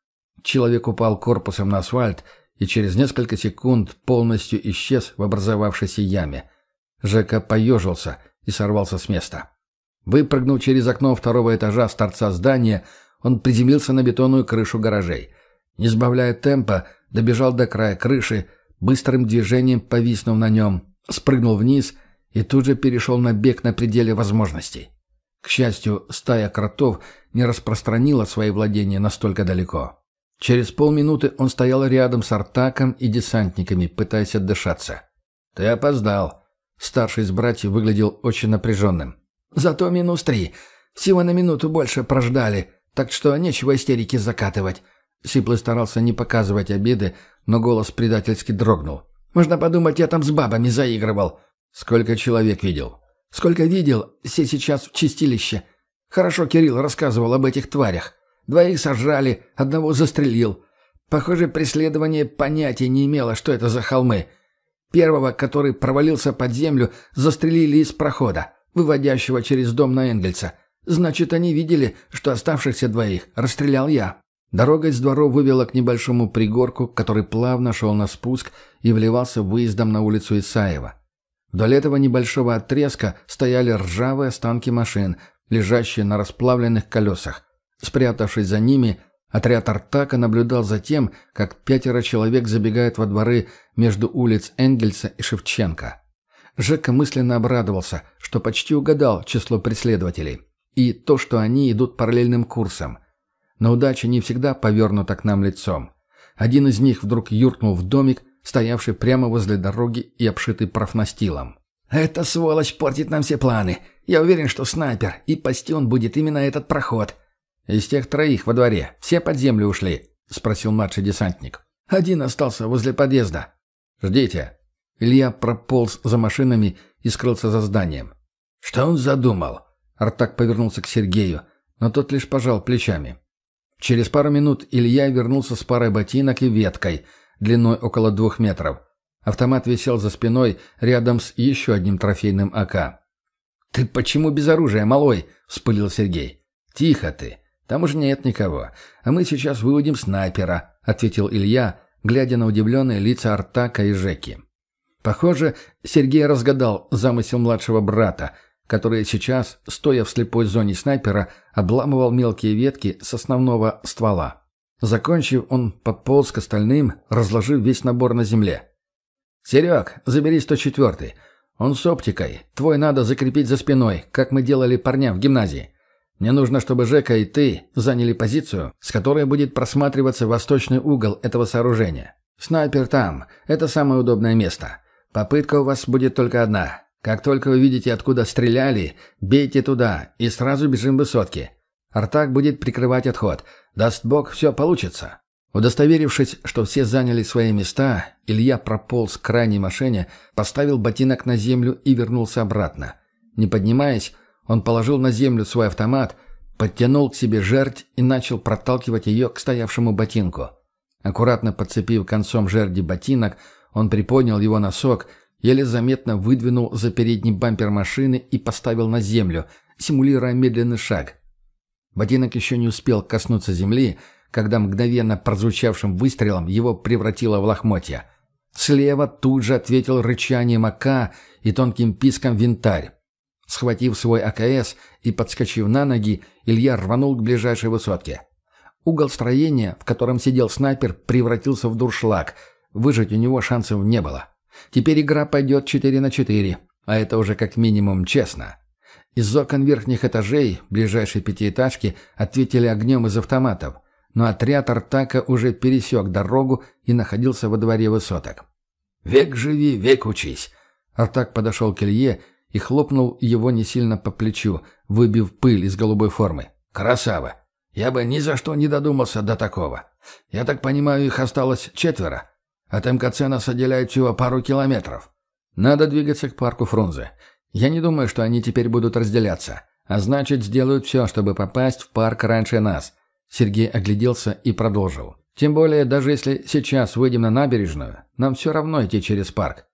Человек упал корпусом на асфальт и через несколько секунд полностью исчез в образовавшейся яме. Жека поежился и сорвался с места. Выпрыгнув через окно второго этажа с торца здания, он приземлился на бетонную крышу гаражей. Не сбавляя темпа, добежал до края крыши, быстрым движением повиснув на нем, спрыгнул вниз и тут же перешел на бег на пределе возможностей. К счастью, стая кротов не распространила свои владения настолько далеко. Через полминуты он стоял рядом с Артаком и десантниками, пытаясь отдышаться. «Ты опоздал». Старший из братьев выглядел очень напряженным. «Зато минус три. Всего на минуту больше прождали, так что нечего истерики закатывать». Сиплый старался не показывать обиды, но голос предательски дрогнул. «Можно подумать, я там с бабами заигрывал». «Сколько человек видел?» «Сколько видел, все сейчас в чистилище. Хорошо Кирилл рассказывал об этих тварях. Двоих сожрали, одного застрелил. Похоже, преследование понятия не имело, что это за холмы. Первого, который провалился под землю, застрелили из прохода, выводящего через дом на Энгельса. Значит, они видели, что оставшихся двоих расстрелял я. Дорога из дворов вывела к небольшому пригорку, который плавно шел на спуск и вливался выездом на улицу Исаева. Вдоль этого небольшого отрезка стояли ржавые останки машин, лежащие на расплавленных колесах. Спрятавшись за ними, отряд Артака наблюдал за тем, как пятеро человек забегают во дворы между улиц Энгельса и Шевченко. Жека мысленно обрадовался, что почти угадал число преследователей. И то, что они идут параллельным курсом. Но удача не всегда повернута к нам лицом. Один из них вдруг юркнул в домик, стоявший прямо возле дороги и обшитый профнастилом. «Эта сволочь портит нам все планы. Я уверен, что снайпер, и пасти он будет именно этот проход. «Из тех троих во дворе все под землю ушли?» — спросил младший десантник. «Один остался возле подъезда». «Ждите». Илья прополз за машинами и скрылся за зданием. «Что он задумал?» Артак повернулся к Сергею, но тот лишь пожал плечами. Через пару минут Илья вернулся с парой ботинок и веткой, длиной около двух метров. Автомат висел за спиной рядом с еще одним трофейным АК. «Ты почему без оружия, малой?» — вспылил Сергей. «Тихо ты. Там уже нет никого. А мы сейчас выводим снайпера», — ответил Илья, глядя на удивленные лица Артака и Жеки. Похоже, Сергей разгадал замысел младшего брата, который сейчас, стоя в слепой зоне снайпера, обламывал мелкие ветки с основного ствола. Закончив, он подполз к остальным, разложив весь набор на земле. «Серег, забери 104-й. Он с оптикой. Твой надо закрепить за спиной, как мы делали парня в гимназии. Мне нужно, чтобы Жека и ты заняли позицию, с которой будет просматриваться восточный угол этого сооружения. Снайпер там. Это самое удобное место. Попытка у вас будет только одна. Как только увидите, откуда стреляли, бейте туда и сразу бежим высотки. Артак будет прикрывать отход. Даст бог, все получится». Удостоверившись, что все заняли свои места, Илья прополз к крайней машине, поставил ботинок на землю и вернулся обратно. Не поднимаясь, он положил на землю свой автомат, подтянул к себе жерть и начал проталкивать ее к стоявшему ботинку. Аккуратно подцепив концом жерди ботинок, он приподнял его носок, еле заметно выдвинул за передний бампер машины и поставил на землю, симулируя медленный шаг. Ботинок еще не успел коснуться земли, когда мгновенно прозвучавшим выстрелом его превратило в лохмотья. Слева тут же ответил рычанием АК и тонким писком винтарь. Схватив свой АКС и подскочив на ноги, Илья рванул к ближайшей высотке. Угол строения, в котором сидел снайпер, превратился в дуршлаг. Выжить у него шансов не было. Теперь игра пойдет 4 на 4, а это уже как минимум честно. Из окон верхних этажей ближайшей пятиэтажки ответили огнем из автоматов, но отряд Артака уже пересек дорогу и находился во дворе высоток. «Век живи, век учись!» Артак подошел к Илье и хлопнул его не сильно по плечу, выбив пыль из голубой формы. «Красава! Я бы ни за что не додумался до такого. Я так понимаю, их осталось четверо. От МКЦ нас отделяет всего пару километров. Надо двигаться к парку Фрунзе. Я не думаю, что они теперь будут разделяться. А значит, сделают все, чтобы попасть в парк раньше нас». Сергей огляделся и продолжил. «Тем более, даже если сейчас выйдем на набережную, нам все равно идти через парк».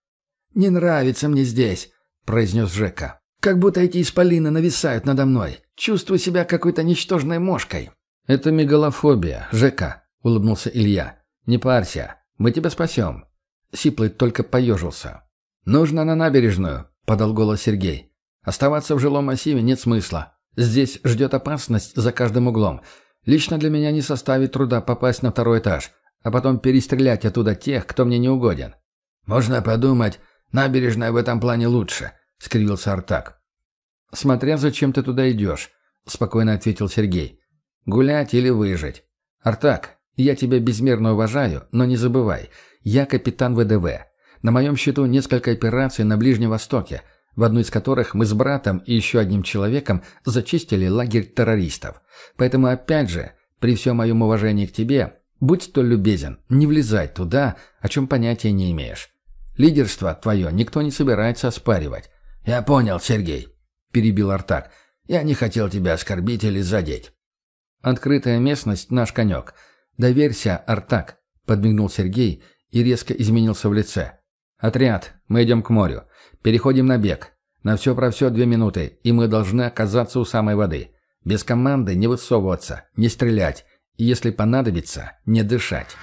«Не нравится мне здесь», — произнес Жека. «Как будто эти исполины нависают надо мной. Чувствую себя какой-то ничтожной мошкой». «Это мегалофобия, Жека», — улыбнулся Илья. «Не парься, мы тебя спасем». Сиплый только поежился. «Нужно на набережную», — подал голос Сергей. «Оставаться в жилом массиве нет смысла. Здесь ждет опасность за каждым углом. Лично для меня не составит труда попасть на второй этаж, а потом перестрелять оттуда тех, кто мне не угоден». «Можно подумать, набережная в этом плане лучше», — скривился Артак. «Смотря зачем ты туда идешь», — спокойно ответил Сергей. «Гулять или выжить. Артак, я тебя безмерно уважаю, но не забывай, я капитан ВДВ. На моем счету несколько операций на Ближнем Востоке, в одну из которых мы с братом и еще одним человеком зачистили лагерь террористов. Поэтому опять же, при всем моем уважении к тебе, будь столь любезен, не влезай туда, о чем понятия не имеешь. Лидерство твое никто не собирается оспаривать. «Я понял, Сергей», — перебил Артак. «Я не хотел тебя оскорбить или задеть». «Открытая местность — наш конек. Доверься, Артак», — подмигнул Сергей и резко изменился в лице. «Отряд, мы идем к морю. Переходим на бег. На все про все две минуты, и мы должны оказаться у самой воды. Без команды не высовываться, не стрелять, и если понадобится, не дышать».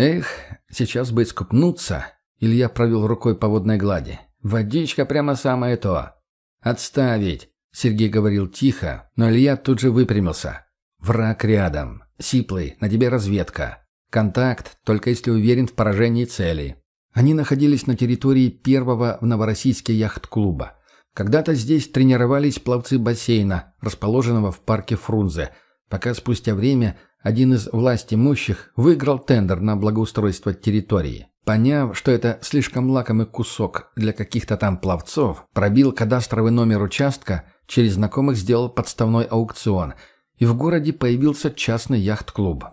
Эх, сейчас бы искупнуться. Илья провел рукой по водной глади. Водичка прямо самое то. Отставить. Сергей говорил тихо, но Илья тут же выпрямился. Враг рядом. Сиплый, на тебе разведка. Контакт, только если уверен в поражении цели. Они находились на территории первого в Новороссийске яхт-клуба. Когда-то здесь тренировались пловцы бассейна, расположенного в парке Фрунзе, пока спустя время один из власть имущих выиграл тендер на благоустройство территории. Поняв, что это слишком лакомый кусок для каких-то там пловцов, пробил кадастровый номер участка, через знакомых сделал подставной аукцион, и в городе появился частный яхт-клуб.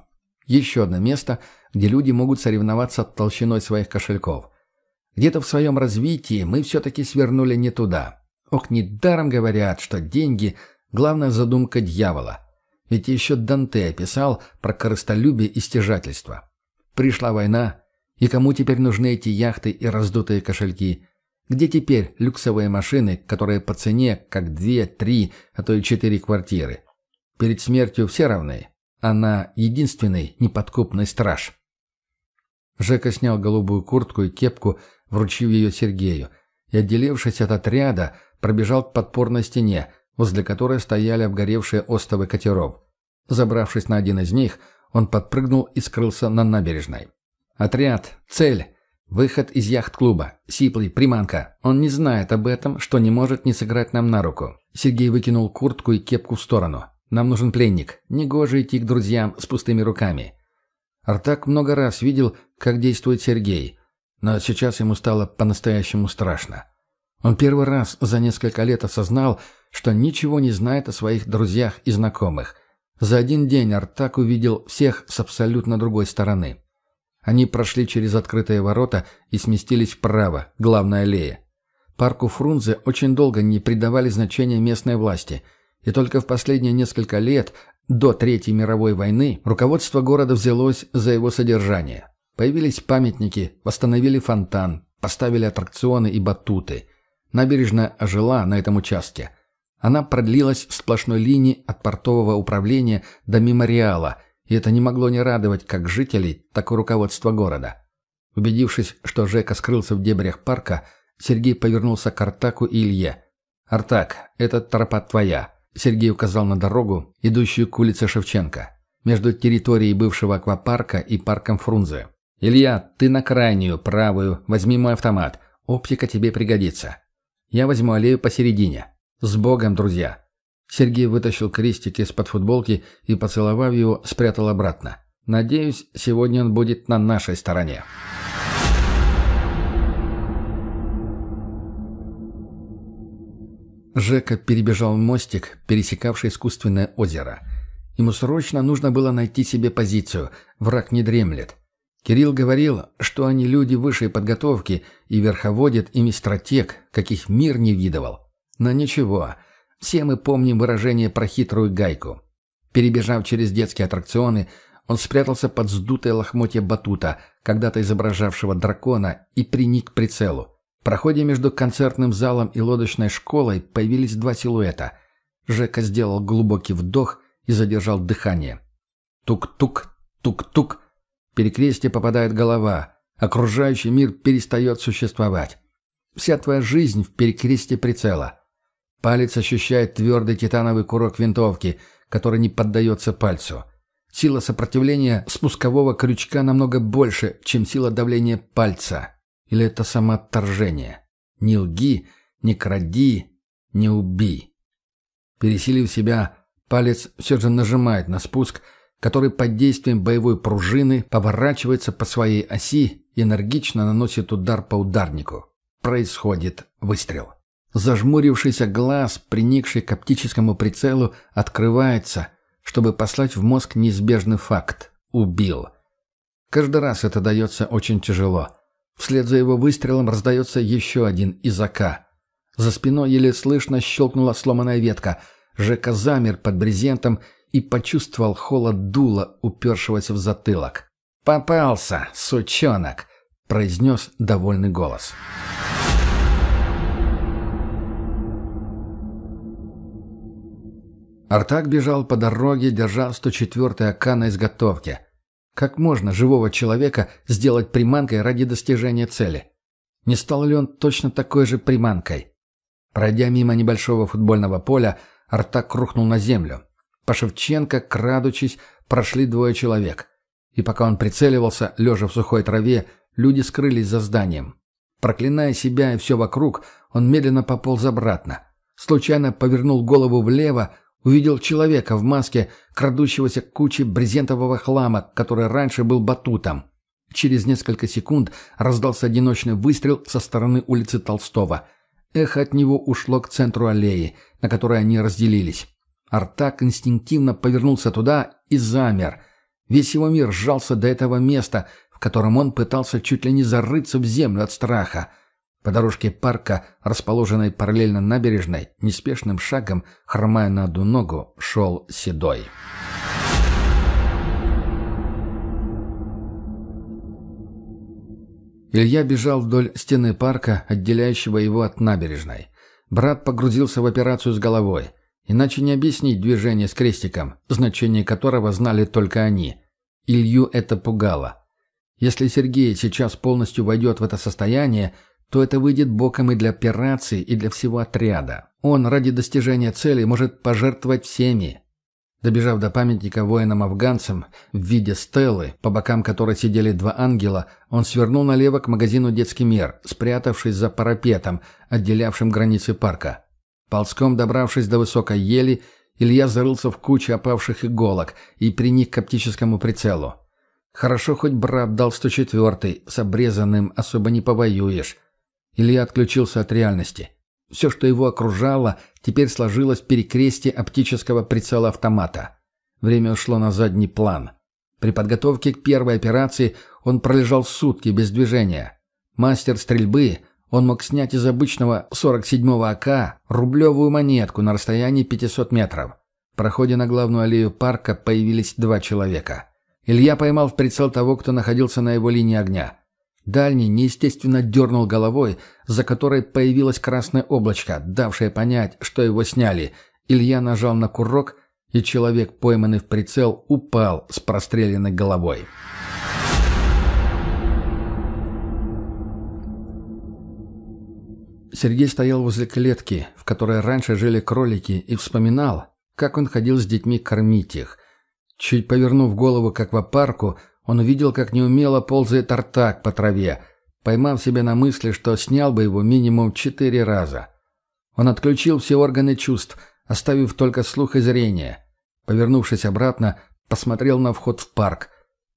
Еще одно место, где люди могут соревноваться толщиной своих кошельков. Где-то в своем развитии мы все-таки свернули не туда. Ох, недаром говорят, что деньги – главная задумка дьявола – ведь еще Данте описал про корыстолюбие и стяжательство. Пришла война, и кому теперь нужны эти яхты и раздутые кошельки? Где теперь люксовые машины, которые по цене как две, три, а то и четыре квартиры? Перед смертью все равны. Она единственный неподкупный страж. Жека снял голубую куртку и кепку, вручив ее Сергею, и, отделившись от отряда, пробежал к подпорной стене, возле которой стояли обгоревшие остовы катеров. Забравшись на один из них, Он подпрыгнул и скрылся на набережной. «Отряд! Цель! Выход из яхт-клуба! Сиплый, приманка! Он не знает об этом, что не может не сыграть нам на руку!» Сергей выкинул куртку и кепку в сторону. «Нам нужен пленник. Негоже идти к друзьям с пустыми руками». Артак много раз видел, как действует Сергей, но сейчас ему стало по-настоящему страшно. Он первый раз за несколько лет осознал, что ничего не знает о своих друзьях и знакомых. За один день Артак увидел всех с абсолютно другой стороны. Они прошли через открытые ворота и сместились вправо, главной аллее. Парку Фрунзе очень долго не придавали значения местной власти, и только в последние несколько лет, до Третьей мировой войны, руководство города взялось за его содержание. Появились памятники, восстановили фонтан, поставили аттракционы и батуты. Набережная ожила на этом участке. Она продлилась в сплошной линии от портового управления до мемориала, и это не могло не радовать как жителей, так и руководство города. Убедившись, что Жека скрылся в дебрях парка, Сергей повернулся к Артаку и Илье. «Артак, этот тропа твоя», — Сергей указал на дорогу, идущую к улице Шевченко, между территорией бывшего аквапарка и парком Фрунзе. «Илья, ты на крайнюю, правую, возьми мой автомат. Оптика тебе пригодится. Я возьму аллею посередине. С Богом, друзья!» Сергей вытащил крестик из-под футболки и, поцеловав его, спрятал обратно. «Надеюсь, сегодня он будет на нашей стороне». Жека перебежал мостик, пересекавший искусственное озеро. Ему срочно нужно было найти себе позицию. Враг не дремлет. Кирилл говорил, что они люди высшей подготовки и верховодят ими стратег, каких мир не видывал. Но ничего, все мы помним выражение про хитрую гайку. Перебежав через детские аттракционы, он спрятался под сдутое лохмотье батута, когда-то изображавшего дракона, и приник к прицелу проходе между концертным залом и лодочной школой появились два силуэта. Жека сделал глубокий вдох и задержал дыхание. Тук-тук, тук-тук. Перекрестие попадает голова. Окружающий мир перестает существовать. Вся твоя жизнь в перекрестие прицела. Палец ощущает твердый титановый курок винтовки, который не поддается пальцу. Сила сопротивления спускового крючка намного больше, чем сила давления пальца. Или это самоотторжение? Не лги, не кради, не убей. Пересилив себя, палец все же нажимает на спуск, который под действием боевой пружины поворачивается по своей оси и энергично наносит удар по ударнику. Происходит выстрел. Зажмурившийся глаз, приникший к оптическому прицелу, открывается, чтобы послать в мозг неизбежный факт – убил. Каждый раз это дается очень тяжело. Вслед за его выстрелом раздается еще один из АК. За спиной еле слышно щелкнула сломанная ветка. Жека замер под брезентом и почувствовал холод дула, упершегося в затылок. «Попался, сучонок!» — произнес довольный голос. Артак бежал по дороге, держа 104-й АК на изготовке. Как можно живого человека сделать приманкой ради достижения цели? Не стал ли он точно такой же приманкой? Пройдя мимо небольшого футбольного поля, Артак рухнул на землю. По Шевченко, крадучись, прошли двое человек. И пока он прицеливался, лежа в сухой траве, люди скрылись за зданием. Проклиная себя и все вокруг, он медленно пополз обратно. Случайно повернул голову влево, Увидел человека в маске, крадущегося к куче брезентового хлама, который раньше был батутом. Через несколько секунд раздался одиночный выстрел со стороны улицы Толстого. Эхо от него ушло к центру аллеи, на которой они разделились. Артак инстинктивно повернулся туда и замер. Весь его мир сжался до этого места, в котором он пытался чуть ли не зарыться в землю от страха — по дорожке парка, расположенной параллельно набережной, неспешным шагом, хромая на одну ногу, шел Седой. Илья бежал вдоль стены парка, отделяющего его от набережной. Брат погрузился в операцию с головой. Иначе не объяснить движение с крестиком, значение которого знали только они. Илью это пугало. Если Сергей сейчас полностью войдет в это состояние, то это выйдет боком и для операции, и для всего отряда. Он ради достижения цели может пожертвовать всеми. Добежав до памятника воинам-афганцам в виде стелы, по бокам которой сидели два ангела, он свернул налево к магазину «Детский мир», спрятавшись за парапетом, отделявшим границы парка. Ползком добравшись до высокой ели, Илья зарылся в кучу опавших иголок и приник к оптическому прицелу. Хорошо хоть брат дал 104-й, с обрезанным особо не повоюешь. Илья отключился от реальности. Все, что его окружало, теперь сложилось в перекрестие оптического прицела автомата. Время ушло на задний план. При подготовке к первой операции он пролежал сутки без движения. Мастер стрельбы, он мог снять из обычного 47-го АК рублевую монетку на расстоянии 500 метров. В проходе на главную аллею парка появились два человека. Илья поймал в прицел того, кто находился на его линии огня. Дальний неестественно дернул головой, за которой появилось красное облачко, давшее понять, что его сняли. Илья нажал на курок, и человек, пойманный в прицел, упал с простреленной головой. Сергей стоял возле клетки, в которой раньше жили кролики, и вспоминал, как он ходил с детьми кормить их. Чуть повернув голову к аквапарку, он увидел, как неумело ползает артак по траве, поймав себя на мысли, что снял бы его минимум четыре раза. Он отключил все органы чувств, оставив только слух и зрение. Повернувшись обратно, посмотрел на вход в парк.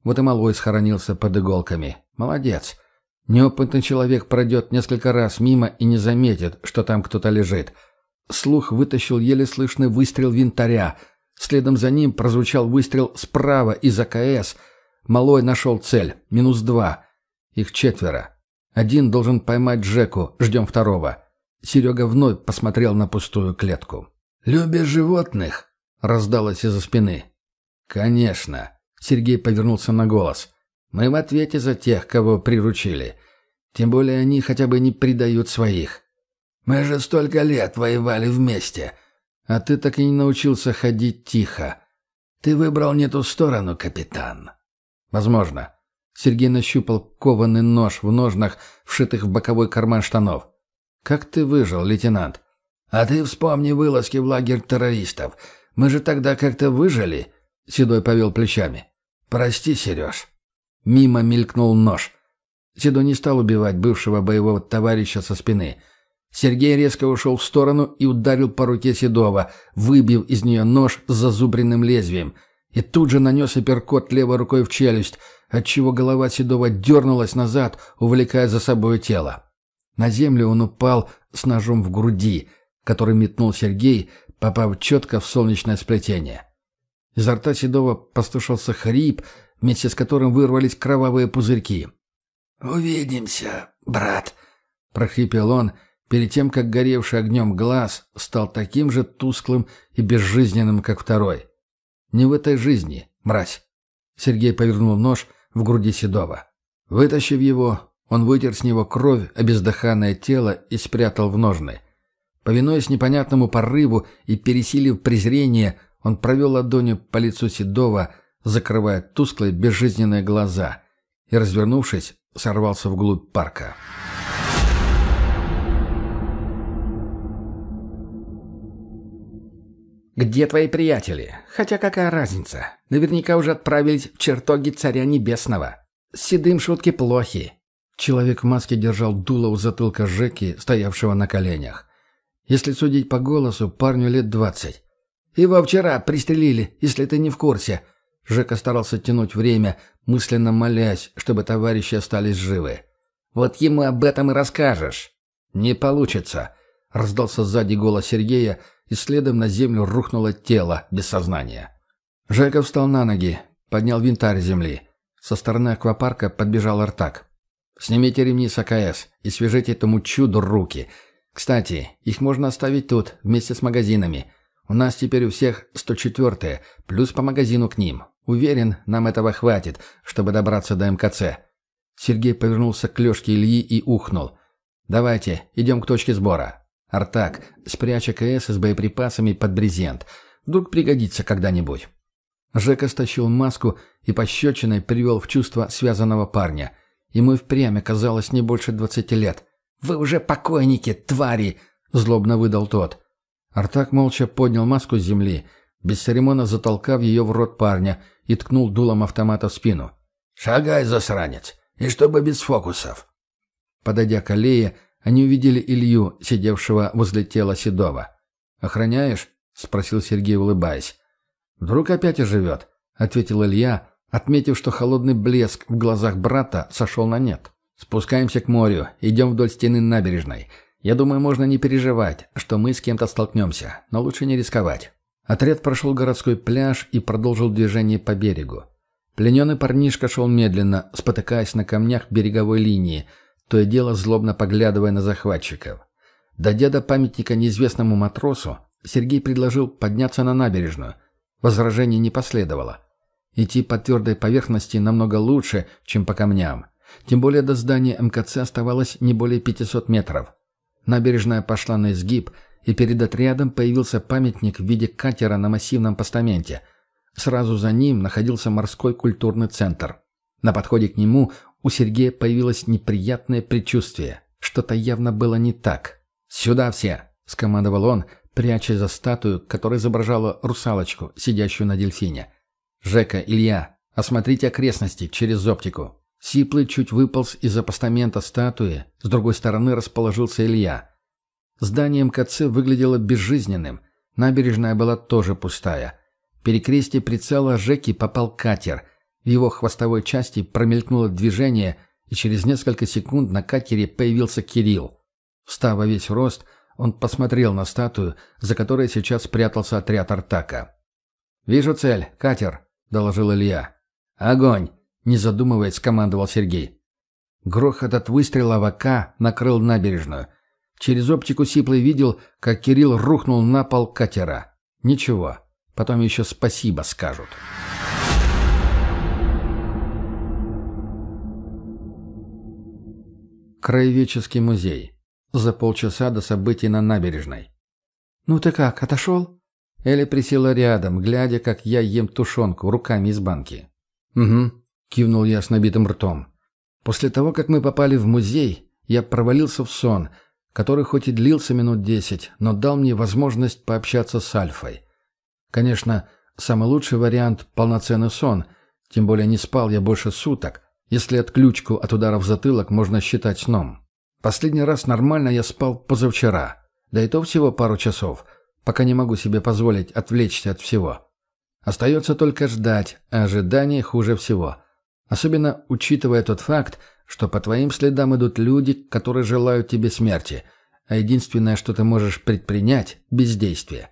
Вот и малой схоронился под иголками. Молодец. Неопытный человек пройдет несколько раз мимо и не заметит, что там кто-то лежит. Слух вытащил еле слышный выстрел винтаря. Следом за ним прозвучал выстрел справа из АКС — Малой нашел цель. Минус два. Их четверо. Один должен поймать Джеку. Ждем второго. Серега вновь посмотрел на пустую клетку. «Любишь животных?» — раздалось из-за спины. «Конечно». Сергей повернулся на голос. «Мы в ответе за тех, кого приручили. Тем более они хотя бы не предают своих». «Мы же столько лет воевали вместе. А ты так и не научился ходить тихо. Ты выбрал не ту сторону, капитан». Возможно. Сергей нащупал кованый нож в ножнах, вшитых в боковой карман штанов. «Как ты выжил, лейтенант?» «А ты вспомни вылазки в лагерь террористов. Мы же тогда как-то выжили?» Седой повел плечами. «Прости, Сереж». Мимо мелькнул нож. Седой не стал убивать бывшего боевого товарища со спины. Сергей резко ушел в сторону и ударил по руке Седова, выбив из нее нож с зазубренным лезвием – и тут же нанес апперкот левой рукой в челюсть, отчего голова Седова дернулась назад, увлекая за собой тело. На землю он упал с ножом в груди, который метнул Сергей, попав четко в солнечное сплетение. Изо рта Седова послышался хрип, вместе с которым вырвались кровавые пузырьки. «Увидимся, брат», — прохрипел он, перед тем, как горевший огнем глаз стал таким же тусклым и безжизненным, как второй. Не в этой жизни, мразь. Сергей повернул нож в груди Седова. Вытащив его, он вытер с него кровь, обездыханное тело и спрятал в ножны. Повинуясь непонятному порыву и пересилив презрение, он провел ладонью по лицу Седова, закрывая тусклые безжизненные глаза, и, развернувшись, сорвался вглубь парка. «Где твои приятели? Хотя какая разница? Наверняка уже отправились в чертоги Царя Небесного. С седым шутки плохи». Человек в маске держал дуло у затылка Жеки, стоявшего на коленях. Если судить по голосу, парню лет двадцать. «Его вчера пристрелили, если ты не в курсе». Жека старался тянуть время, мысленно молясь, чтобы товарищи остались живы. «Вот ему об этом и расскажешь». «Не получится», — раздался сзади голос Сергея, — и следом на землю рухнуло тело без сознания. Жека встал на ноги, поднял винтарь земли. Со стороны аквапарка подбежал Артак. «Снимите ремни с АКС и свяжите этому чуду руки. Кстати, их можно оставить тут, вместе с магазинами. У нас теперь у всех 104-е, плюс по магазину к ним. Уверен, нам этого хватит, чтобы добраться до МКЦ». Сергей повернулся к Лешке Ильи и ухнул. «Давайте, идем к точке сбора. «Артак, спрячь АКС с боеприпасами под брезент. Вдруг пригодится когда-нибудь». Жека стащил маску и пощечиной привел в чувство связанного парня. Ему и впрямь оказалось не больше двадцати лет. «Вы уже покойники, твари!» — злобно выдал тот. Артак молча поднял маску с земли, бесцеремонно затолкав ее в рот парня и ткнул дулом автомата в спину. «Шагай, засранец, и чтобы без фокусов!» Подойдя к аллее, они увидели Илью, сидевшего возле тела Седова. «Охраняешь?» — спросил Сергей, улыбаясь. «Вдруг опять оживет?» — ответил Илья, отметив, что холодный блеск в глазах брата сошел на нет. «Спускаемся к морю, идем вдоль стены набережной. Я думаю, можно не переживать, что мы с кем-то столкнемся, но лучше не рисковать». Отряд прошел городской пляж и продолжил движение по берегу. Плененный парнишка шел медленно, спотыкаясь на камнях береговой линии, то и дело злобно поглядывая на захватчиков. Дойдя до памятника неизвестному матросу, Сергей предложил подняться на набережную. Возражений не последовало. Идти по твердой поверхности намного лучше, чем по камням. Тем более до здания МКЦ оставалось не более 500 метров. Набережная пошла на изгиб, и перед отрядом появился памятник в виде катера на массивном постаменте. Сразу за ним находился морской культурный центр. На подходе к нему у Сергея появилось неприятное предчувствие. Что-то явно было не так. «Сюда все!» — скомандовал он, пряча за статую, которая изображала русалочку, сидящую на дельфине. «Жека, Илья, осмотрите окрестности через оптику». Сиплый чуть выполз из-за постамента статуи, с другой стороны расположился Илья. Здание МКЦ выглядело безжизненным, набережная была тоже пустая. Перекрестие прицела Жеки попал катер. В его хвостовой части промелькнуло движение, и через несколько секунд на катере появился Кирилл. Встав во весь рост, он посмотрел на статую, за которой сейчас спрятался отряд Артака. «Вижу цель, катер», — доложил Илья. «Огонь!» Не задумываясь, скомандовал Сергей. Грохот от выстрела в АК накрыл набережную. Через оптику Сиплый видел, как Кирилл рухнул на пол катера. Ничего, потом еще спасибо скажут. Краеведческий музей. За полчаса до событий на набережной. «Ну ты как, отошел?» Эля присела рядом, глядя, как я ем тушенку руками из банки. «Угу. — кивнул я с набитым ртом. «После того, как мы попали в музей, я провалился в сон, который хоть и длился минут десять, но дал мне возможность пообщаться с Альфой. Конечно, самый лучший вариант — полноценный сон, тем более не спал я больше суток, если отключку от удара в затылок можно считать сном. Последний раз нормально я спал позавчера, да и то всего пару часов, пока не могу себе позволить отвлечься от всего. Остается только ждать, а ожидание хуже всего — Особенно учитывая тот факт, что по твоим следам идут люди, которые желают тебе смерти, а единственное, что ты можешь предпринять – бездействие.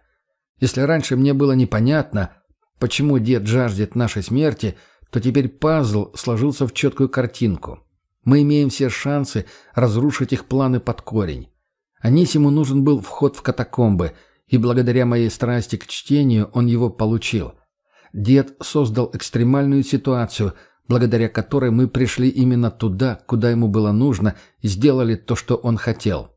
Если раньше мне было непонятно, почему дед жаждет нашей смерти, то теперь пазл сложился в четкую картинку. Мы имеем все шансы разрушить их планы под корень. Анисиму нужен был вход в катакомбы, и благодаря моей страсти к чтению он его получил. Дед создал экстремальную ситуацию – благодаря которой мы пришли именно туда, куда ему было нужно, и сделали то, что он хотел.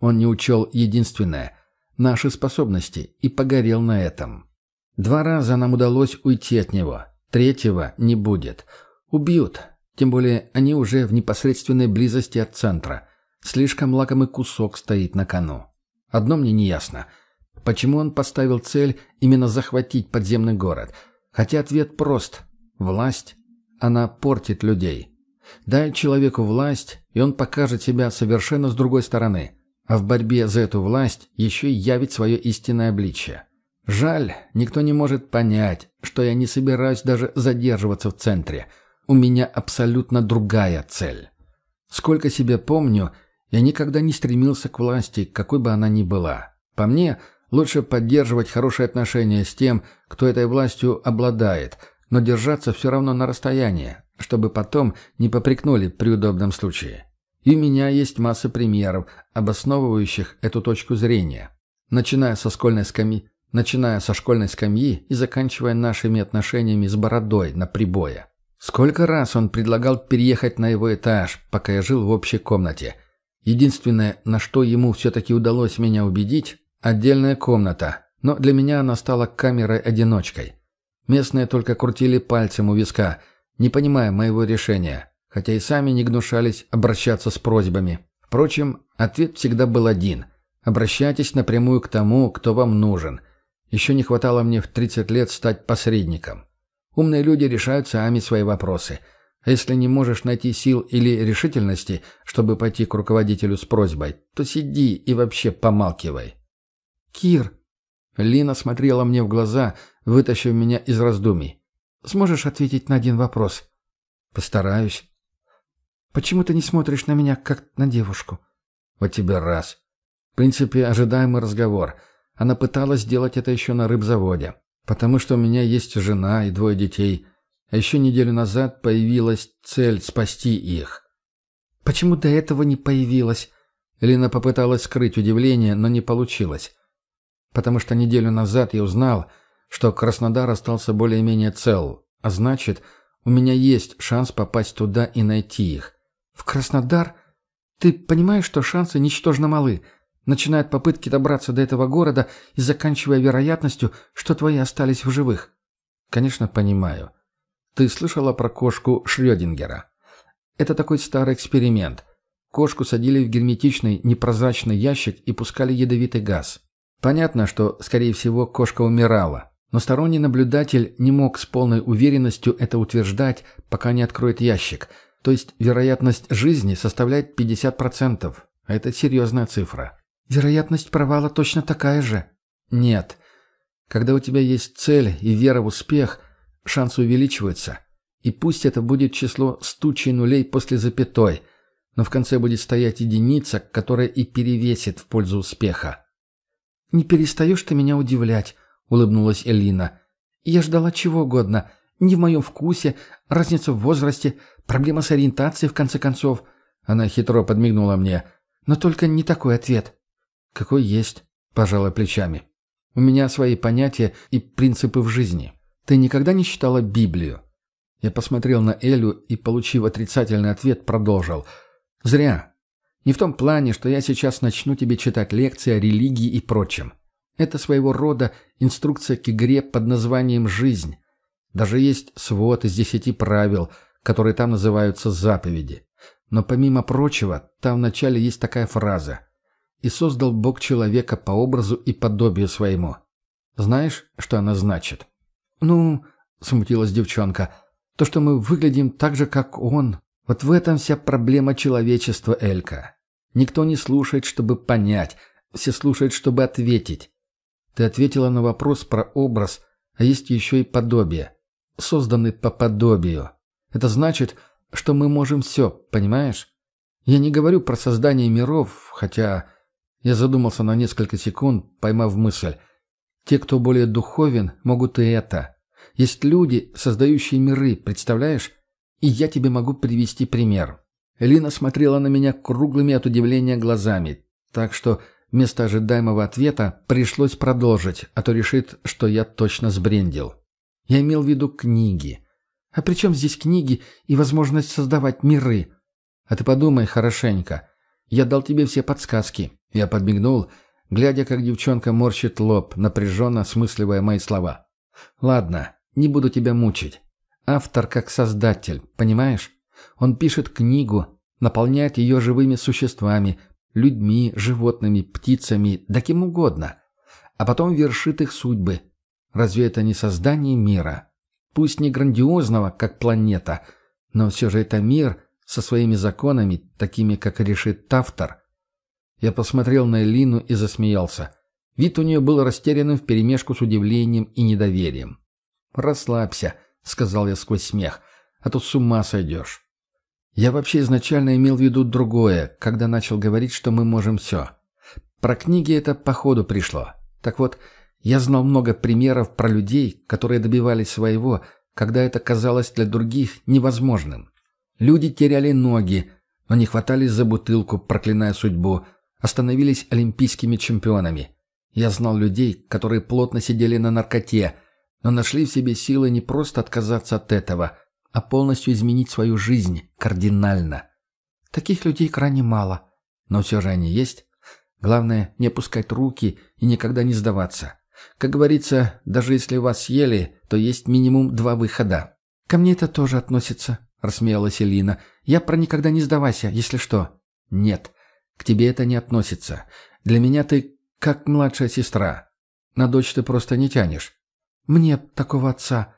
Он не учел единственное – наши способности, и погорел на этом. Два раза нам удалось уйти от него. Третьего не будет. Убьют. Тем более они уже в непосредственной близости от центра. Слишком лакомый кусок стоит на кону. Одно мне не ясно. Почему он поставил цель именно захватить подземный город? Хотя ответ прост. Власть она портит людей. Дай человеку власть, и он покажет себя совершенно с другой стороны. А в борьбе за эту власть еще и явит свое истинное обличие. Жаль, никто не может понять, что я не собираюсь даже задерживаться в центре. У меня абсолютно другая цель. Сколько себе помню, я никогда не стремился к власти, какой бы она ни была. По мне, лучше поддерживать хорошие отношения с тем, кто этой властью обладает – но держаться все равно на расстоянии, чтобы потом не попрекнули при удобном случае. И у меня есть масса примеров, обосновывающих эту точку зрения. Начиная со школьной скамьи, начиная со школьной скамьи и заканчивая нашими отношениями с Бородой на прибое. Сколько раз он предлагал переехать на его этаж, пока я жил в общей комнате. Единственное, на что ему все-таки удалось меня убедить – отдельная комната, но для меня она стала камерой-одиночкой. Местные только крутили пальцем у виска, не понимая моего решения, хотя и сами не гнушались обращаться с просьбами. Впрочем, ответ всегда был один. Обращайтесь напрямую к тому, кто вам нужен. Еще не хватало мне в 30 лет стать посредником. Умные люди решают сами свои вопросы. А если не можешь найти сил или решительности, чтобы пойти к руководителю с просьбой, то сиди и вообще помалкивай. «Кир!» Лина смотрела мне в глаза, вытащив меня из раздумий. «Сможешь ответить на один вопрос?» «Постараюсь». «Почему ты не смотришь на меня, как на девушку?» «Вот тебе раз». В принципе, ожидаемый разговор. Она пыталась сделать это еще на рыбзаводе. Потому что у меня есть жена и двое детей. А еще неделю назад появилась цель спасти их. «Почему до этого не появилась?» Лина попыталась скрыть удивление, но не получилось. Потому что неделю назад я узнал, что Краснодар остался более-менее цел, а значит, у меня есть шанс попасть туда и найти их. «В Краснодар? Ты понимаешь, что шансы ничтожно малы?» Начиная от попытки добраться до этого города и заканчивая вероятностью, что твои остались в живых. Конечно, понимаю. Ты слышала про кошку Шрёдингера? Это такой старый эксперимент. Кошку садили в герметичный непрозрачный ящик и пускали ядовитый газ. Понятно, что, скорее всего, кошка умирала. Но сторонний наблюдатель не мог с полной уверенностью это утверждать, пока не откроет ящик. То есть вероятность жизни составляет 50%. А это серьезная цифра. Вероятность провала точно такая же. Нет. Когда у тебя есть цель и вера в успех, шансы увеличиваются. И пусть это будет число с тучей нулей после запятой, но в конце будет стоять единица, которая и перевесит в пользу успеха. «Не перестаешь ты меня удивлять», — улыбнулась Элина. «Я ждала чего угодно. Не в моем вкусе, разница в возрасте, проблема с ориентацией, в конце концов». Она хитро подмигнула мне. «Но только не такой ответ. «Какой есть», – пожала плечами. «У меня свои понятия и принципы в жизни. Ты никогда не читала Библию?» Я посмотрел на Элю и, получив отрицательный ответ, продолжил. «Зря. Не в том плане, что я сейчас начну тебе читать лекции о религии и прочем. Это своего рода инструкция к игре под названием «Жизнь». Даже есть свод из десяти правил, которые там называются заповеди. Но помимо прочего, там вначале есть такая фраза и создал Бог человека по образу и подобию своему. Знаешь, что она значит? Ну, смутилась девчонка, то, что мы выглядим так же, как он. Вот в этом вся проблема человечества, Элька. Никто не слушает, чтобы понять, все слушают, чтобы ответить. Ты ответила на вопрос про образ, а есть еще и подобие. Созданный по подобию. Это значит, что мы можем все, понимаешь? Я не говорю про создание миров, хотя я задумался на несколько секунд, поймав мысль. Те, кто более духовен, могут и это. Есть люди, создающие миры, представляешь? И я тебе могу привести пример. Элина смотрела на меня круглыми от удивления глазами, так что вместо ожидаемого ответа пришлось продолжить, а то решит, что я точно сбрендил. Я имел в виду книги. А при чем здесь книги и возможность создавать миры? А ты подумай хорошенько. Я дал тебе все подсказки. Я подмигнул, глядя, как девчонка морщит лоб, напряженно осмысливая мои слова. «Ладно, не буду тебя мучить. Автор как создатель, понимаешь? Он пишет книгу, наполняет ее живыми существами, людьми, животными, птицами, да кем угодно. А потом вершит их судьбы. Разве это не создание мира? Пусть не грандиозного, как планета, но все же это мир со своими законами, такими, как решит автор. Я посмотрел на Элину и засмеялся. Вид у нее был растерянным вперемешку с удивлением и недоверием. «Расслабься», — сказал я сквозь смех, — «а то с ума сойдешь». Я вообще изначально имел в виду другое, когда начал говорить, что мы можем все. Про книги это по ходу пришло. Так вот, я знал много примеров про людей, которые добивались своего, когда это казалось для других невозможным. Люди теряли ноги, но не хватались за бутылку, проклиная судьбу, остановились олимпийскими чемпионами. Я знал людей, которые плотно сидели на наркоте, но нашли в себе силы не просто отказаться от этого, а полностью изменить свою жизнь кардинально. Таких людей крайне мало. Но все же они есть. Главное, не опускать руки и никогда не сдаваться. Как говорится, даже если вас съели, то есть минимум два выхода. «Ко мне это тоже относится», — рассмеялась Элина. «Я про никогда не сдавайся, если что». «Нет. К тебе это не относится. Для меня ты как младшая сестра. На дочь ты просто не тянешь. Мне такого отца.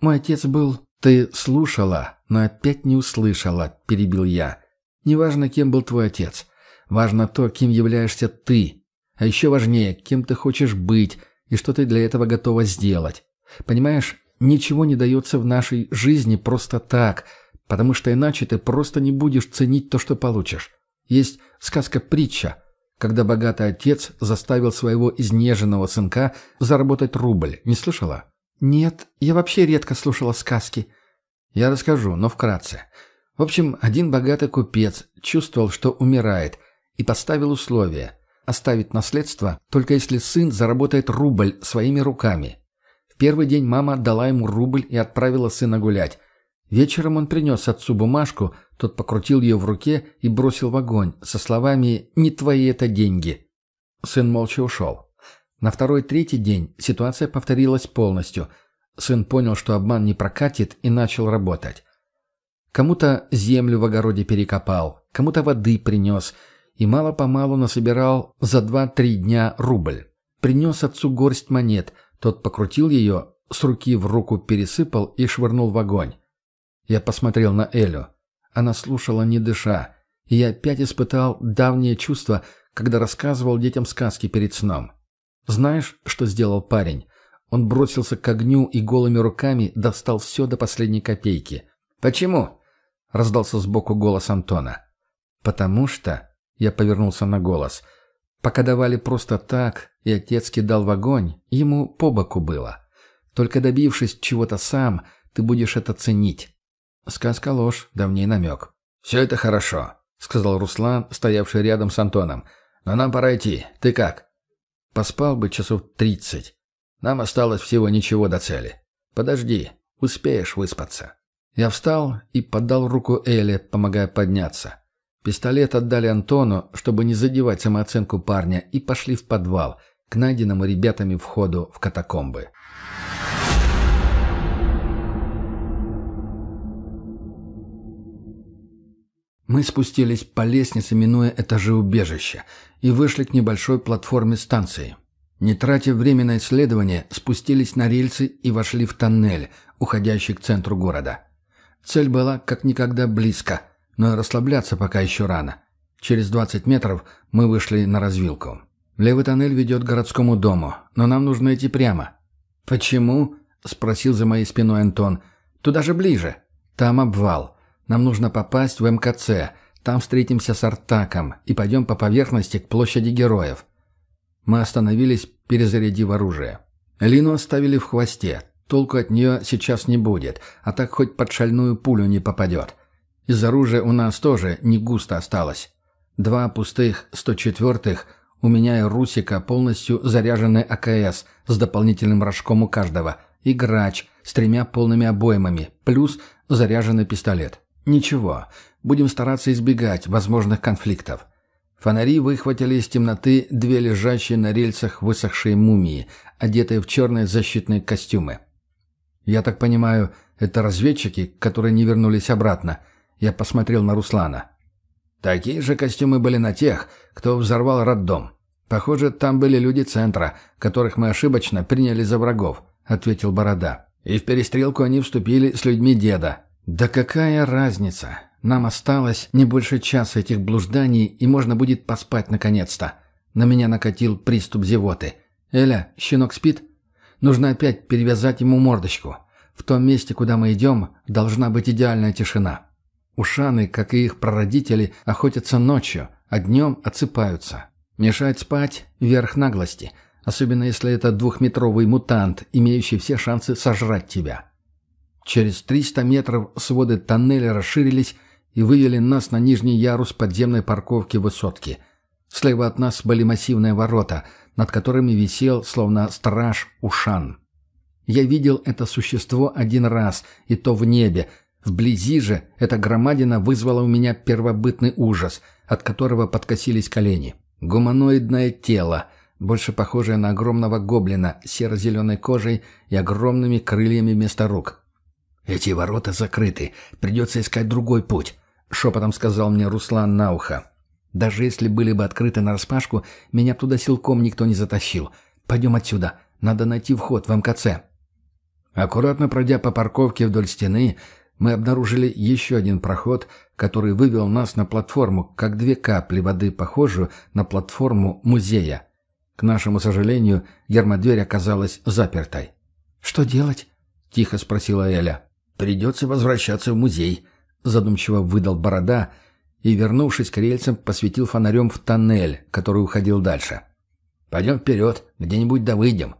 Мой отец был... Ты слушала, но опять не услышала, перебил я. Неважно, кем был твой отец. Важно то, кем являешься ты. А еще важнее, кем ты хочешь быть и что ты для этого готова сделать. Понимаешь, ничего не дается в нашей жизни просто так, потому что иначе ты просто не будешь ценить то, что получишь. Есть сказка-притча, когда богатый отец заставил своего изнеженного сынка заработать рубль. Не слышала? Нет, я вообще редко слушала сказки. Я расскажу, но вкратце. В общем, один богатый купец чувствовал, что умирает, и поставил условие – оставить наследство, только если сын заработает рубль своими руками. В первый день мама дала ему рубль и отправила сына гулять. Вечером он принес отцу бумажку, тот покрутил ее в руке и бросил в огонь со словами «Не твои это деньги». Сын молча ушел. На второй-третий день ситуация повторилась полностью. Сын понял, что обман не прокатит и начал работать. Кому-то землю в огороде перекопал, кому-то воды принес и мало-помалу насобирал за два-три дня рубль. Принес отцу горсть монет, тот покрутил ее, с руки в руку пересыпал и швырнул в огонь. Я посмотрел на Элю. Она слушала, не дыша, и я опять испытал давнее чувство, когда рассказывал детям сказки перед сном. Знаешь, что сделал парень? Он бросился к огню и голыми руками достал все до последней копейки. «Почему?» — раздался сбоку голос Антона. «Потому что...» — я повернулся на голос. «Пока давали просто так, и отец кидал в огонь, ему по боку было. Только добившись чего-то сам, ты будешь это ценить. Сказка ложь, давний намек. «Все это хорошо», — сказал Руслан, стоявший рядом с Антоном. «Но нам пора идти. Ты как?» «Поспал бы часов тридцать. Нам осталось всего ничего до цели. Подожди, успеешь выспаться». Я встал и подал руку Эле, помогая подняться. Пистолет отдали Антону, чтобы не задевать самооценку парня, и пошли в подвал, к найденному ребятами входу в катакомбы. Мы спустились по лестнице, минуя этажи убежища, и вышли к небольшой платформе станции. Не тратя время на исследование, спустились на рельсы и вошли в тоннель, уходящий к центру города. Цель была как никогда близко, но расслабляться пока еще рано. Через 20 метров мы вышли на развилку. Левый тоннель ведет к городскому дому, но нам нужно идти прямо. «Почему?» — спросил за моей спиной Антон. «Туда же ближе. Там обвал. Нам нужно попасть в МКЦ, там встретимся с Артаком и пойдем по поверхности к площади героев. Мы остановились, перезарядив оружие. Лину оставили в хвосте. Толку от нее сейчас не будет, а так хоть под шальную пулю не попадет. Из оружия у нас тоже не густо осталось. Два пустых 104-х, у меня и Русика полностью заряженные АКС с дополнительным рожком у каждого, и грач с тремя полными обоймами, плюс заряженный пистолет. Ничего, будем стараться избегать возможных конфликтов. Фонари выхватили из темноты две лежащие на рельсах высохшие мумии, одетые в черные защитные костюмы. Я так понимаю, это разведчики, которые не вернулись обратно. Я посмотрел на Руслана. Такие же костюмы были на тех, кто взорвал роддом. Похоже, там были люди центра, которых мы ошибочно приняли за врагов, ответил Борода. И в перестрелку они вступили с людьми деда. «Да какая разница? Нам осталось не больше часа этих блужданий, и можно будет поспать наконец-то». На меня накатил приступ зевоты. «Эля, щенок спит? Нужно опять перевязать ему мордочку. В том месте, куда мы идем, должна быть идеальная тишина. Ушаны, как и их прародители, охотятся ночью, а днем отсыпаются. Мешать спать – верх наглости, особенно если это двухметровый мутант, имеющий все шансы сожрать тебя». Через 300 метров своды тоннеля расширились и вывели нас на нижний ярус подземной парковки высотки. Слева от нас были массивные ворота, над которыми висел, словно страж, Ушан. Я видел это существо один раз, и то в небе. Вблизи же эта громадина вызвала у меня первобытный ужас, от которого подкосились колени. Гуманоидное тело, больше похожее на огромного гоблина серо-зеленой кожей и огромными крыльями вместо рук. «Эти ворота закрыты. Придется искать другой путь», — шепотом сказал мне Руслан на ухо. «Даже если были бы открыты нараспашку, меня туда силком никто не затащил. Пойдем отсюда. Надо найти вход в МКЦ». Аккуратно пройдя по парковке вдоль стены, мы обнаружили еще один проход, который вывел нас на платформу, как две капли воды, похожую на платформу музея. К нашему сожалению, гермодверь оказалась запертой. «Что делать?» — тихо спросила Эля. «Придется возвращаться в музей», — задумчиво выдал Борода и, вернувшись к рельсам, посветил фонарем в тоннель, который уходил дальше. «Пойдем вперед, где-нибудь да выйдем».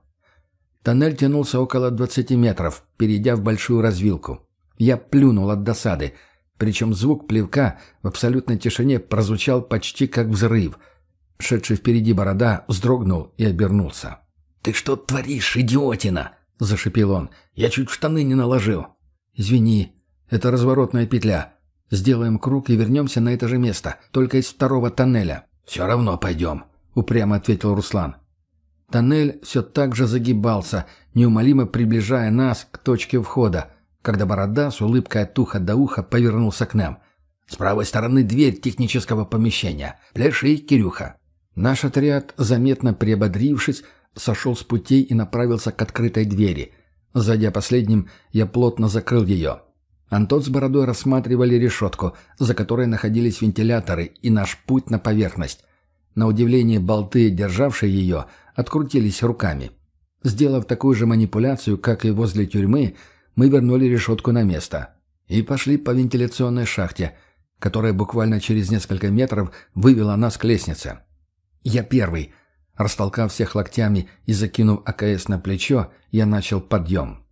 Тоннель тянулся около 20 метров, перейдя в большую развилку. Я плюнул от досады, причем звук плевка в абсолютной тишине прозвучал почти как взрыв. Шедший впереди борода вздрогнул и обернулся. «Ты что творишь, идиотина?» — зашипел он. «Я чуть штаны не наложил». «Извини, это разворотная петля. Сделаем круг и вернемся на это же место, только из второго тоннеля». «Все равно пойдем», — упрямо ответил Руслан. Тоннель все так же загибался, неумолимо приближая нас к точке входа, когда Борода с улыбкой от уха до уха повернулся к нам. «С правой стороны дверь технического помещения. Пляши, Кирюха». Наш отряд, заметно приободрившись, сошел с путей и направился к открытой двери. Зайдя последним, я плотно закрыл ее. Антон с Бородой рассматривали решетку, за которой находились вентиляторы и наш путь на поверхность. На удивление болты, державшие ее, открутились руками. Сделав такую же манипуляцию, как и возле тюрьмы, мы вернули решетку на место и пошли по вентиляционной шахте, которая буквально через несколько метров вывела нас к лестнице. Я первый. Растолкав всех локтями и закинув АКС на плечо, я начал подъем.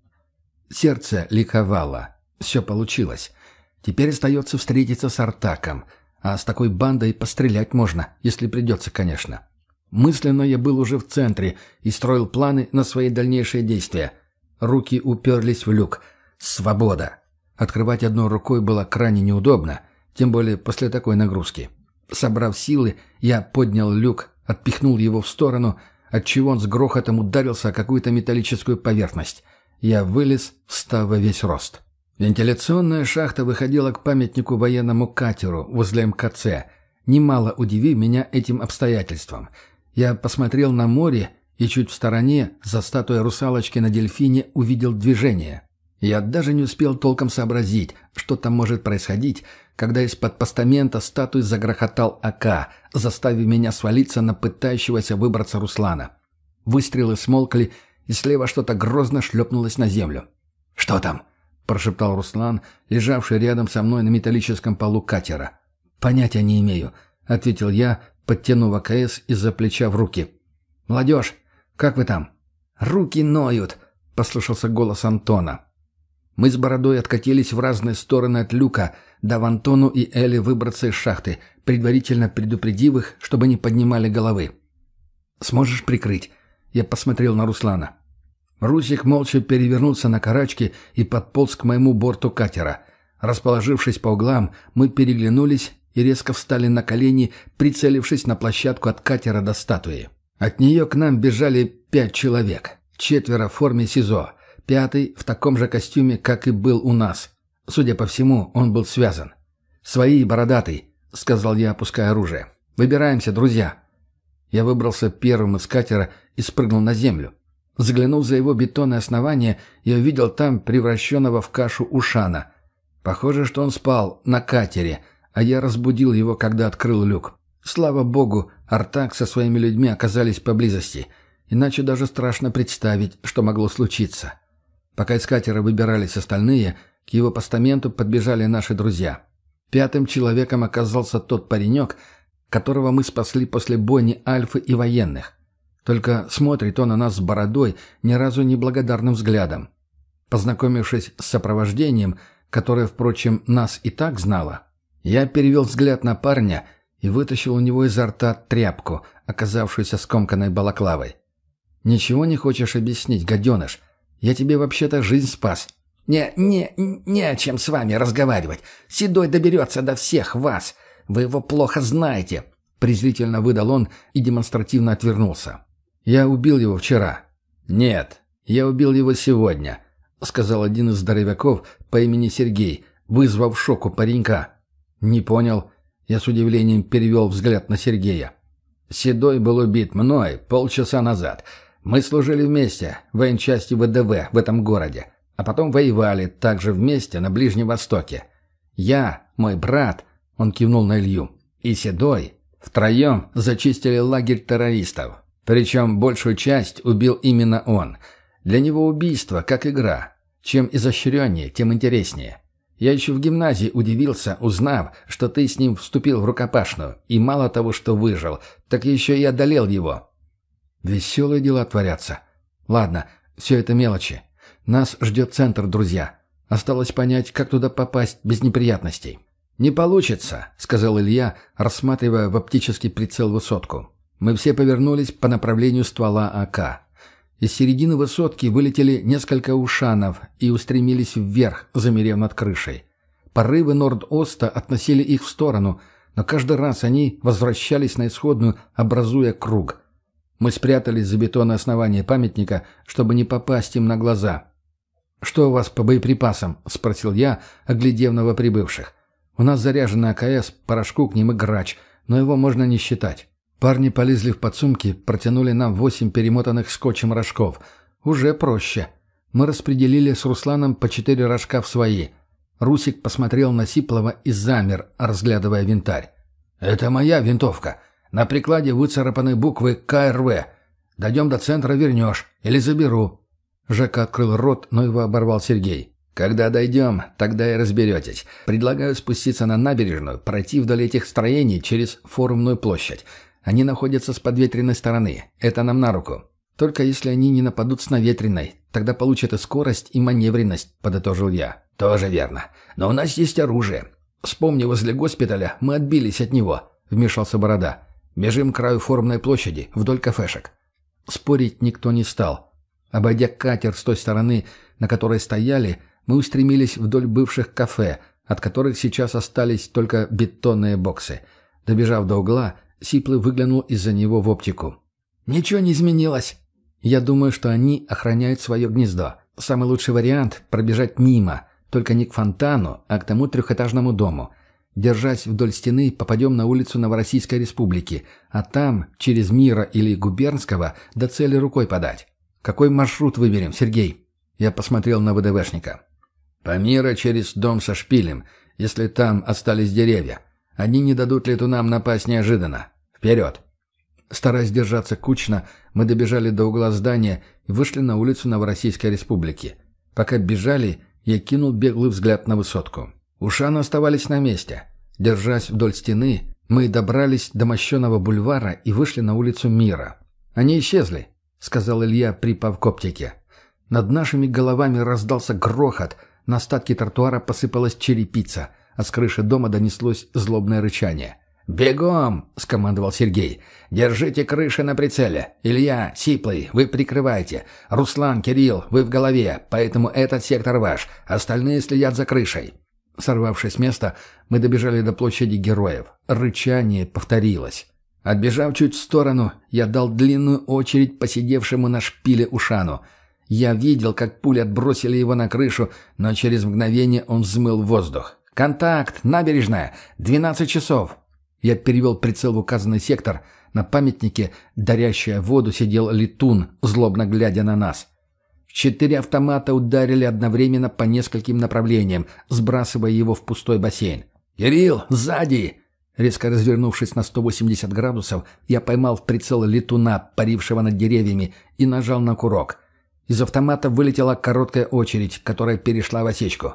Сердце ликовало. Все получилось. Теперь остается встретиться с Артаком, а с такой бандой пострелять можно, если придется, конечно. Мысленно я был уже в центре и строил планы на свои дальнейшие действия. Руки уперлись в люк. Свобода. Открывать одной рукой было крайне неудобно, тем более после такой нагрузки. Собрав силы, я поднял люк, отпихнул его в сторону, отчего он с грохотом ударился о какую-то металлическую поверхность. Я вылез, встав во весь рост. Вентиляционная шахта выходила к памятнику военному катеру возле МКЦ, немало удивив меня этим обстоятельством — я посмотрел на море и чуть в стороне, за статуей русалочки на дельфине, увидел движение. Я даже не успел толком сообразить, что там может происходить, когда из-под постамента статуи загрохотал АК, заставив меня свалиться на пытающегося выбраться Руслана. Выстрелы смолкли, и слева что-то грозно шлепнулось на землю. «Что там?» – прошептал Руслан, лежавший рядом со мной на металлическом полу катера. «Понятия не имею», – ответил я, подтянув АКС из-за плеча в руки. «Молодежь, как вы там?» «Руки ноют», — послышался голос Антона. Мы с Бородой откатились в разные стороны от люка, дав Антону и Элли выбраться из шахты, предварительно предупредив их, чтобы не поднимали головы. «Сможешь прикрыть?» Я посмотрел на Руслана. Русик молча перевернулся на карачки и подполз к моему борту катера. Расположившись по углам, мы переглянулись и резко встали на колени, прицелившись на площадку от катера до статуи. От нее к нам бежали пять человек. Четверо в форме СИЗО. Пятый в таком же костюме, как и был у нас. Судя по всему, он был связан. «Свои, бородатый», — сказал я, опуская оружие. «Выбираемся, друзья». Я выбрался первым из катера и спрыгнул на землю. Заглянув за его бетонное основание, я увидел там превращенного в кашу Ушана. Похоже, что он спал на катере — а я разбудил его, когда открыл люк. Слава богу, Артак со своими людьми оказались поблизости, иначе даже страшно представить, что могло случиться. Пока из катера выбирались остальные, к его постаменту подбежали наши друзья. Пятым человеком оказался тот паренек, которого мы спасли после бойни Альфы и военных. Только смотрит он на нас с бородой ни разу не благодарным взглядом. Познакомившись с сопровождением, которое, впрочем, нас и так знало, я перевел взгляд на парня и вытащил у него изо рта тряпку, оказавшуюся скомканной балаклавой. «Ничего не хочешь объяснить, гаденыш? Я тебе вообще-то жизнь спас». «Не, не, не о чем с вами разговаривать. Седой доберется до всех вас. Вы его плохо знаете», — презрительно выдал он и демонстративно отвернулся. «Я убил его вчера». «Нет, я убил его сегодня», — сказал один из здоровяков по имени Сергей, вызвав шок у паренька. «Не понял». Я с удивлением перевел взгляд на Сергея. «Седой был убит мной полчаса назад. Мы служили вместе в военчасти ВДВ в этом городе, а потом воевали также вместе на Ближнем Востоке. Я, мой брат, он кивнул на Илью, и Седой втроем зачистили лагерь террористов. Причем большую часть убил именно он. Для него убийство как игра. Чем изощреннее, тем интереснее. Я еще в гимназии удивился, узнав, что ты с ним вступил в рукопашную, и мало того, что выжил, так еще и одолел его. Веселые дела творятся. Ладно, все это мелочи. Нас ждет центр, друзья. Осталось понять, как туда попасть без неприятностей. «Не получится», — сказал Илья, рассматривая в оптический прицел высотку. Мы все повернулись по направлению ствола АК. Из середины высотки вылетели несколько ушанов и устремились вверх, замерев над крышей. Порывы Норд-Оста относили их в сторону, но каждый раз они возвращались на исходную, образуя круг. Мы спрятались за бетонное основание памятника, чтобы не попасть им на глаза. «Что у вас по боеприпасам?» — спросил я, оглядев новоприбывших. «У нас заряженный АКС, порошку к ним и грач, но его можно не считать». Парни полезли в подсумки, протянули нам восемь перемотанных скотчем рожков. Уже проще. Мы распределили с Русланом по четыре рожка в свои. Русик посмотрел на Сиплова и замер, разглядывая винтарь. «Это моя винтовка. На прикладе выцарапаны буквы КРВ. Дойдем до центра, вернешь. Или заберу». Жека открыл рот, но его оборвал Сергей. «Когда дойдем, тогда и разберетесь. Предлагаю спуститься на набережную, пройти вдоль этих строений через форумную площадь. Они находятся с подветренной стороны. Это нам на руку. Только если они не нападут с наветренной, тогда получат и скорость, и маневренность», — подытожил я. «Тоже верно. Но у нас есть оружие. Вспомни, возле госпиталя мы отбились от него», — вмешался Борода. «Бежим к краю форумной площади, вдоль кафешек». Спорить никто не стал. Обойдя катер с той стороны, на которой стояли, мы устремились вдоль бывших кафе, от которых сейчас остались только бетонные боксы. Добежав до угла, Сиплый выглянул из-за него в оптику. «Ничего не изменилось». «Я думаю, что они охраняют свое гнездо. Самый лучший вариант – пробежать мимо, только не к фонтану, а к тому трехэтажному дому. Держась вдоль стены, попадем на улицу Новороссийской Республики, а там, через Мира или Губернского, до цели рукой подать. Какой маршрут выберем, Сергей?» Я посмотрел на ВДВшника. «По Мира через дом со шпилем, если там остались деревья. Они не дадут летунам напасть неожиданно. Вперед!» Стараясь держаться кучно, мы добежали до угла здания и вышли на улицу Новороссийской Республики. Пока бежали, я кинул беглый взгляд на высотку. Ушаны оставались на месте. Держась вдоль стены, мы добрались до мощеного бульвара и вышли на улицу Мира. «Они исчезли», — сказал Илья, припав к оптике. Над нашими головами раздался грохот, на остатки тротуара посыпалась черепица — а с крыши дома донеслось злобное рычание. «Бегом!» — скомандовал Сергей. «Держите крыши на прицеле. Илья, Сиплый, вы прикрываете. Руслан, Кирилл, вы в голове, поэтому этот сектор ваш. Остальные следят за крышей». Сорвавшись с места, мы добежали до площади героев. Рычание повторилось. Отбежав чуть в сторону, я дал длинную очередь посидевшему на шпиле Ушану. Я видел, как пули отбросили его на крышу, но через мгновение он взмыл воздух. «Контакт! Набережная! Двенадцать часов!» Я перевел прицел в указанный сектор. На памятнике, дарящая воду, сидел летун, злобно глядя на нас. Четыре автомата ударили одновременно по нескольким направлениям, сбрасывая его в пустой бассейн. «Кирилл, сзади!» Резко развернувшись на 180 градусов, я поймал в прицел летуна, парившего над деревьями, и нажал на курок. Из автомата вылетела короткая очередь, которая перешла в осечку.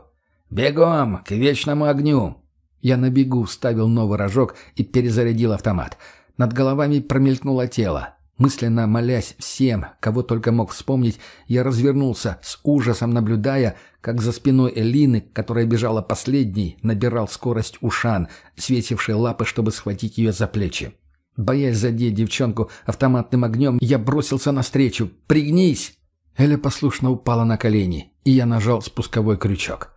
«Бегом! К вечному огню!» Я на бегу вставил новый рожок и перезарядил автомат. Над головами промелькнуло тело. Мысленно молясь всем, кого только мог вспомнить, я развернулся, с ужасом наблюдая, как за спиной Элины, которая бежала последней, набирал скорость Ушан, свесивший лапы, чтобы схватить ее за плечи. Боясь задеть девчонку автоматным огнем, я бросился навстречу. «Пригнись!» Эля послушно упала на колени, и я нажал спусковой крючок.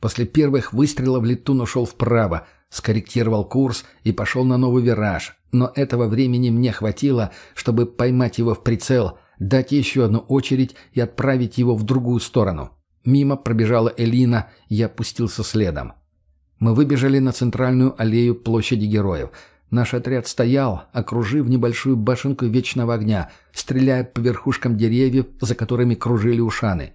После первых выстрелов летун ушел вправо, скорректировал курс и пошел на новый вираж. Но этого времени мне хватило, чтобы поймать его в прицел, дать еще одну очередь и отправить его в другую сторону. Мимо пробежала Элина, я опустился следом. Мы выбежали на центральную аллею площади героев. Наш отряд стоял, окружив небольшую башенку вечного огня, стреляя по верхушкам деревьев, за которыми кружили ушаны.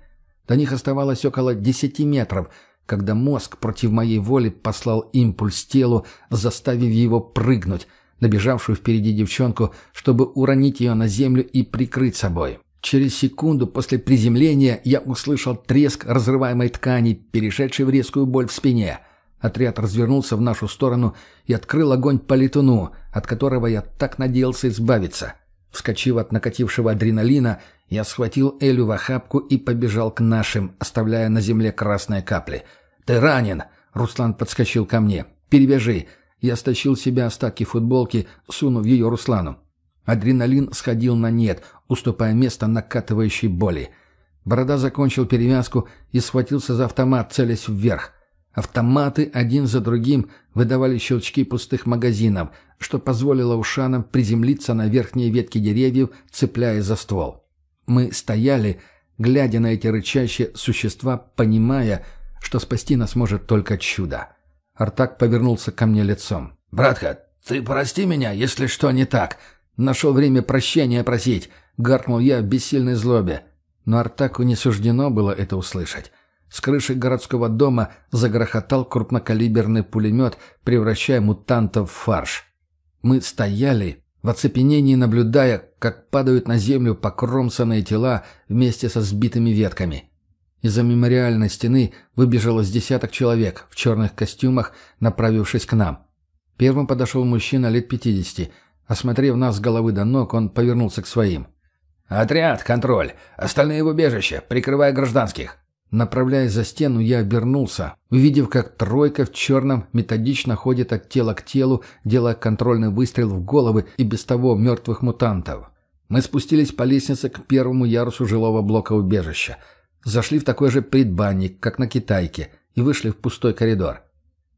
До них оставалось около десяти метров, когда мозг против моей воли послал импульс телу, заставив его прыгнуть, набежавшую впереди девчонку, чтобы уронить ее на землю и прикрыть собой. Через секунду после приземления я услышал треск разрываемой ткани, перешедший в резкую боль в спине. Отряд развернулся в нашу сторону и открыл огонь по летуну, от которого я так надеялся избавиться. Вскочив от накатившего адреналина, я схватил Элю в охапку и побежал к нашим, оставляя на земле красные капли. «Ты ранен!» — Руслан подскочил ко мне. «Перевяжи!» Я стащил с себя остатки футболки, сунув ее Руслану. Адреналин сходил на нет, уступая место накатывающей боли. Борода закончил перевязку и схватился за автомат, целясь вверх. Автоматы один за другим выдавали щелчки пустых магазинов, что позволило ушанам приземлиться на верхние ветки деревьев, цепляясь за ствол. Мы стояли, глядя на эти рычащие существа, понимая, что спасти нас может только чудо. Артак повернулся ко мне лицом. «Братка, ты прости меня, если что не так. Нашел время прощения просить», — гаркнул я в бессильной злобе. Но Артаку не суждено было это услышать. С крыши городского дома загрохотал крупнокалиберный пулемет, превращая мутантов в фарш. Мы стояли, в оцепенении наблюдая, как падают на землю покромсанные тела вместе со сбитыми ветками. Из-за мемориальной стены выбежало с десяток человек в черных костюмах, направившись к нам. Первым подошел мужчина лет пятидесяти. Осмотрев нас с головы до ног, он повернулся к своим. «Отряд, контроль! Остальные в убежище, прикрывая гражданских!» Направляясь за стену, я обернулся, увидев, как тройка в черном методично ходит от тела к телу, делая контрольный выстрел в головы и без того мертвых мутантов. Мы спустились по лестнице к первому ярусу жилого блока убежища – Зашли в такой же предбанник, как на Китайке, и вышли в пустой коридор.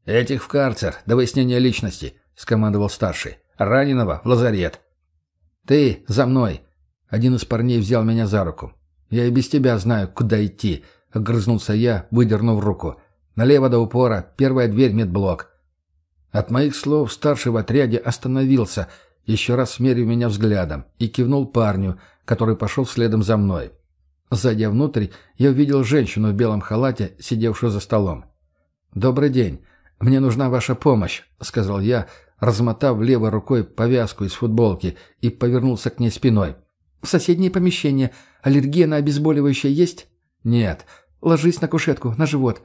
«Этих в карцер, до выяснения личности», — скомандовал старший. «Раненого в лазарет». «Ты за мной!» Один из парней взял меня за руку. «Я и без тебя знаю, куда идти», — огрызнулся я, выдернув руку. «Налево до упора, первая дверь медблок». От моих слов старший в отряде остановился, еще раз смерив меня взглядом, и кивнул парню, который пошел следом за мной. Зайдя внутрь, я увидел женщину в белом халате, сидевшую за столом. «Добрый день. Мне нужна ваша помощь», — сказал я, размотав левой рукой повязку из футболки и повернулся к ней спиной. «В соседнее помещение. Аллергия на обезболивающее есть?» «Нет. Ложись на кушетку, на живот».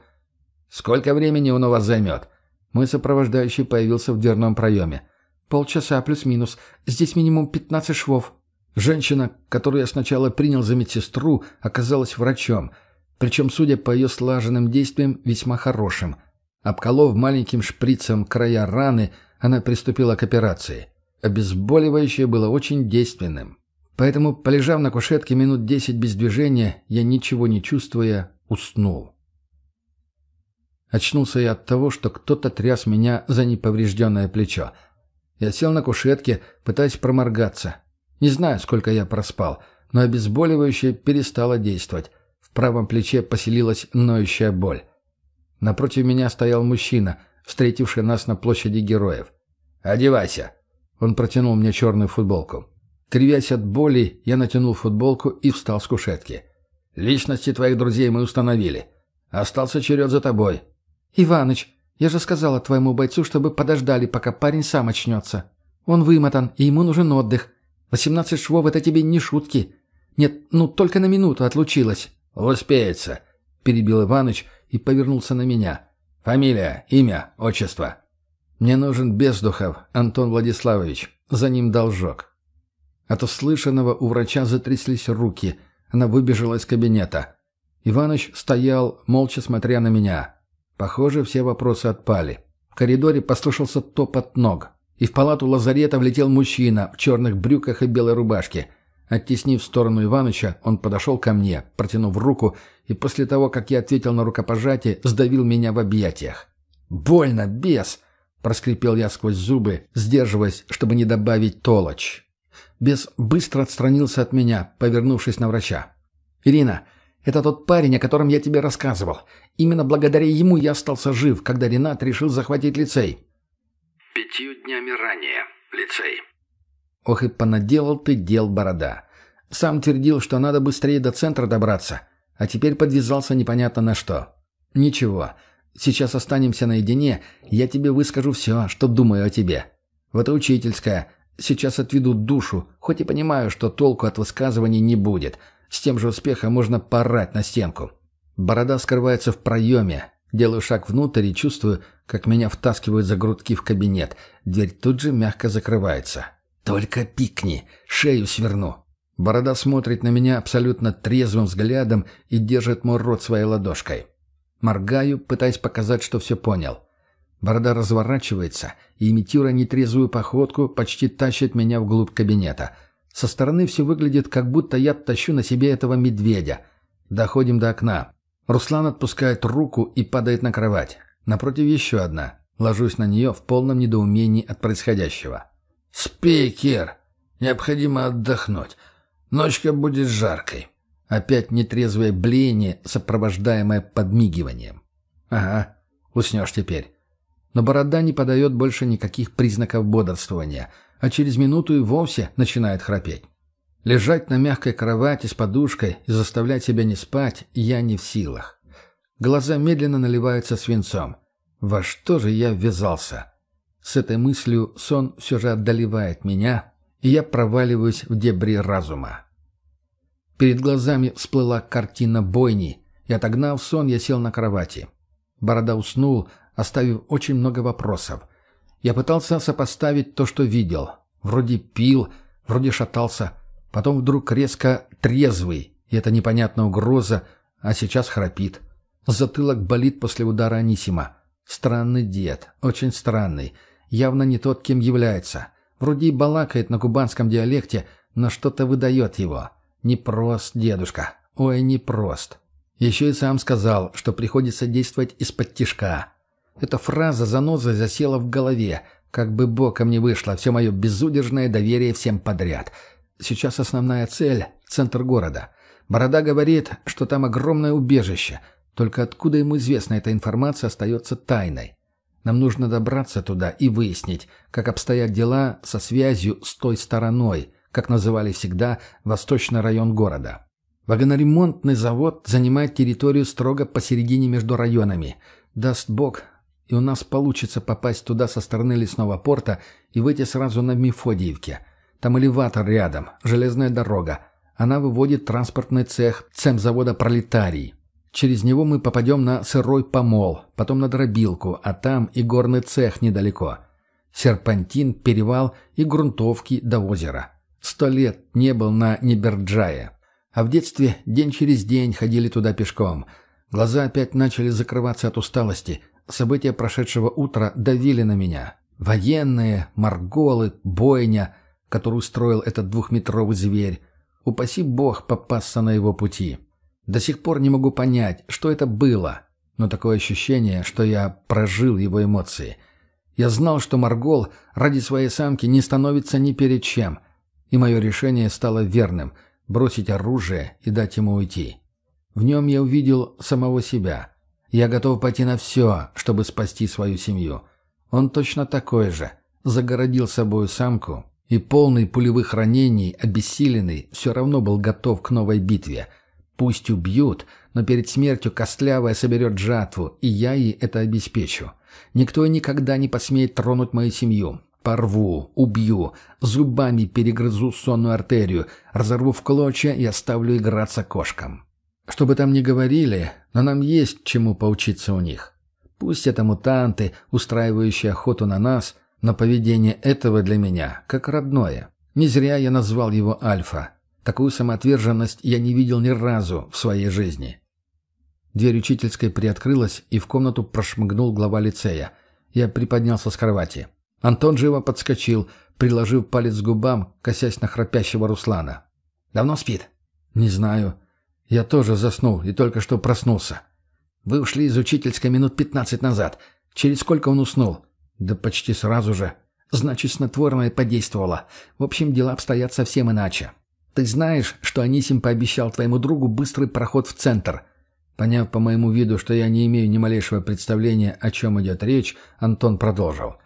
«Сколько времени он у вас займет?» Мой сопровождающий появился в дверном проеме. «Полчаса плюс-минус. Здесь минимум пятнадцать швов». Женщина, которую я сначала принял за медсестру, оказалась врачом, причем, судя по ее слаженным действиям, весьма хорошим. Обколов маленьким шприцем края раны, она приступила к операции. Обезболивающее было очень действенным. Поэтому, полежав на кушетке минут десять без движения, я, ничего не чувствуя, уснул. Очнулся я от того, что кто-то тряс меня за неповрежденное плечо. Я сел на кушетке, пытаясь проморгаться. Не знаю, сколько я проспал, но обезболивающее перестало действовать. В правом плече поселилась ноющая боль. Напротив меня стоял мужчина, встретивший нас на площади героев. «Одевайся!» Он протянул мне черную футболку. Кривясь от боли, я натянул футболку и встал с кушетки. «Личности твоих друзей мы установили. Остался черед за тобой». «Иваныч, я же сказала твоему бойцу, чтобы подождали, пока парень сам очнется. Он вымотан, и ему нужен отдых. Восемнадцать швов — это тебе не шутки. Нет, ну только на минуту отлучилась». «Успеется», — перебил Иваныч и повернулся на меня. «Фамилия, имя, отчество». «Мне нужен Бездухов, Антон Владиславович. За ним должок». От услышанного у врача затряслись руки. Она выбежала из кабинета. Иваныч стоял, молча смотря на меня. Похоже, все вопросы отпали. В коридоре послышался топот ног и в палату лазарета влетел мужчина в черных брюках и белой рубашке. Оттеснив в сторону Иваныча, он подошел ко мне, протянув руку, и после того, как я ответил на рукопожатие, сдавил меня в объятиях. «Больно, бес!» — проскрипел я сквозь зубы, сдерживаясь, чтобы не добавить толочь. Бес быстро отстранился от меня, повернувшись на врача. «Ирина, это тот парень, о котором я тебе рассказывал. Именно благодаря ему я остался жив, когда Ренат решил захватить лицей». Пятью днями ранее. Лицей. Ох и понаделал ты дел, борода. Сам твердил, что надо быстрее до центра добраться, а теперь подвязался непонятно на что. Ничего, сейчас останемся наедине, я тебе выскажу все, что думаю о тебе. Вот и учительская. Сейчас отведу душу, хоть и понимаю, что толку от высказываний не будет. С тем же успехом можно порать на стенку. Борода скрывается в проеме. Делаю шаг внутрь и чувствую, как меня втаскивают за грудки в кабинет. Дверь тут же мягко закрывается. «Только пикни, шею сверну». Борода смотрит на меня абсолютно трезвым взглядом и держит мой рот своей ладошкой. Моргаю, пытаясь показать, что все понял. Борода разворачивается и, имитируя нетрезвую походку, почти тащит меня вглубь кабинета. Со стороны все выглядит, как будто я тащу на себе этого медведя. Доходим до окна. Руслан отпускает руку и падает на кровать. Напротив еще одна. Ложусь на нее в полном недоумении от происходящего. «Спи, Кир. Необходимо отдохнуть. Ночка будет жаркой». Опять нетрезвое блеяние, сопровождаемое подмигиванием. «Ага, уснешь теперь». Но борода не подает больше никаких признаков бодрствования, а через минуту и вовсе начинает храпеть. Лежать на мягкой кровати с подушкой и заставлять себя не спать я не в силах. Глаза медленно наливаются свинцом. Во что же я ввязался? С этой мыслью сон все же отдаливает меня, и я проваливаюсь в дебри разума. Перед глазами всплыла картина бойни, и отогнав сон, я сел на кровати. Борода уснул, оставив очень много вопросов. Я пытался сопоставить то, что видел. Вроде пил, вроде шатался, потом вдруг резко трезвый, и это непонятная угроза, а сейчас храпит. Затылок болит после удара Анисима. Странный дед, очень странный явно не тот, кем является. Вроде и балакает на кубанском диалекте, но что-то выдает его. Непрост, дедушка. Ой, непрост. Еще и сам сказал, что приходится действовать из-под тишка. Эта фраза занозой засела в голове, как бы боком не вышло все мое безудержное доверие всем подряд. Сейчас основная цель — центр города. Борода говорит, что там огромное убежище. Только откуда ему известна эта информация остается тайной. Нам нужно добраться туда и выяснить, как обстоят дела со связью с той стороной, как называли всегда восточный район города. Вагоноремонтный завод занимает территорию строго посередине между районами. Даст Бог, и у нас получится попасть туда со стороны лесного порта и выйти сразу на Мефодиевке. Там элеватор рядом, железная дорога. Она выводит транспортный цех цемзавода «Пролетарий». Через него мы попадем на сырой помол, потом на дробилку, а там и горный цех недалеко. Серпантин, перевал и грунтовки до озера. Сто лет не был на Неберджае. А в детстве день через день ходили туда пешком. Глаза опять начали закрываться от усталости. События прошедшего утра давили на меня. Военные, морголы, бойня, которую строил этот двухметровый зверь. Упаси бог попасться на его пути. До сих пор не могу понять, что это было, но такое ощущение, что я прожил его эмоции. Я знал, что Маргол ради своей самки не становится ни перед чем, и мое решение стало верным — бросить оружие и дать ему уйти. В нем я увидел самого себя. Я готов пойти на все, чтобы спасти свою семью. Он точно такой же. Загородил собою самку и полный пулевых ранений, обессиленный, все равно был готов к новой битве — Пусть убьют, но перед смертью Костлявая соберет жатву, и я ей это обеспечу. Никто и никогда не посмеет тронуть мою семью. Порву, убью, зубами перегрызу сонную артерию, разорву в клочья и оставлю играться кошкам. Что бы там ни говорили, но нам есть чему поучиться у них. Пусть это мутанты, устраивающие охоту на нас, но поведение этого для меня как родное. Не зря я назвал его Альфа. Такую самоотверженность я не видел ни разу в своей жизни. Дверь учительской приоткрылась, и в комнату прошмыгнул глава лицея. Я приподнялся с кровати. Антон живо подскочил, приложив палец к губам, косясь на храпящего Руслана. «Давно спит?» «Не знаю. Я тоже заснул и только что проснулся. Вы ушли из учительской минут пятнадцать назад. Через сколько он уснул?» «Да почти сразу же. Значит, снотворное подействовало. В общем, дела обстоят совсем иначе. Ты знаешь, что Анисим пообещал твоему другу быстрый проход в центр?» Поняв по моему виду, что я не имею ни малейшего представления, о чем идет речь, Антон продолжил.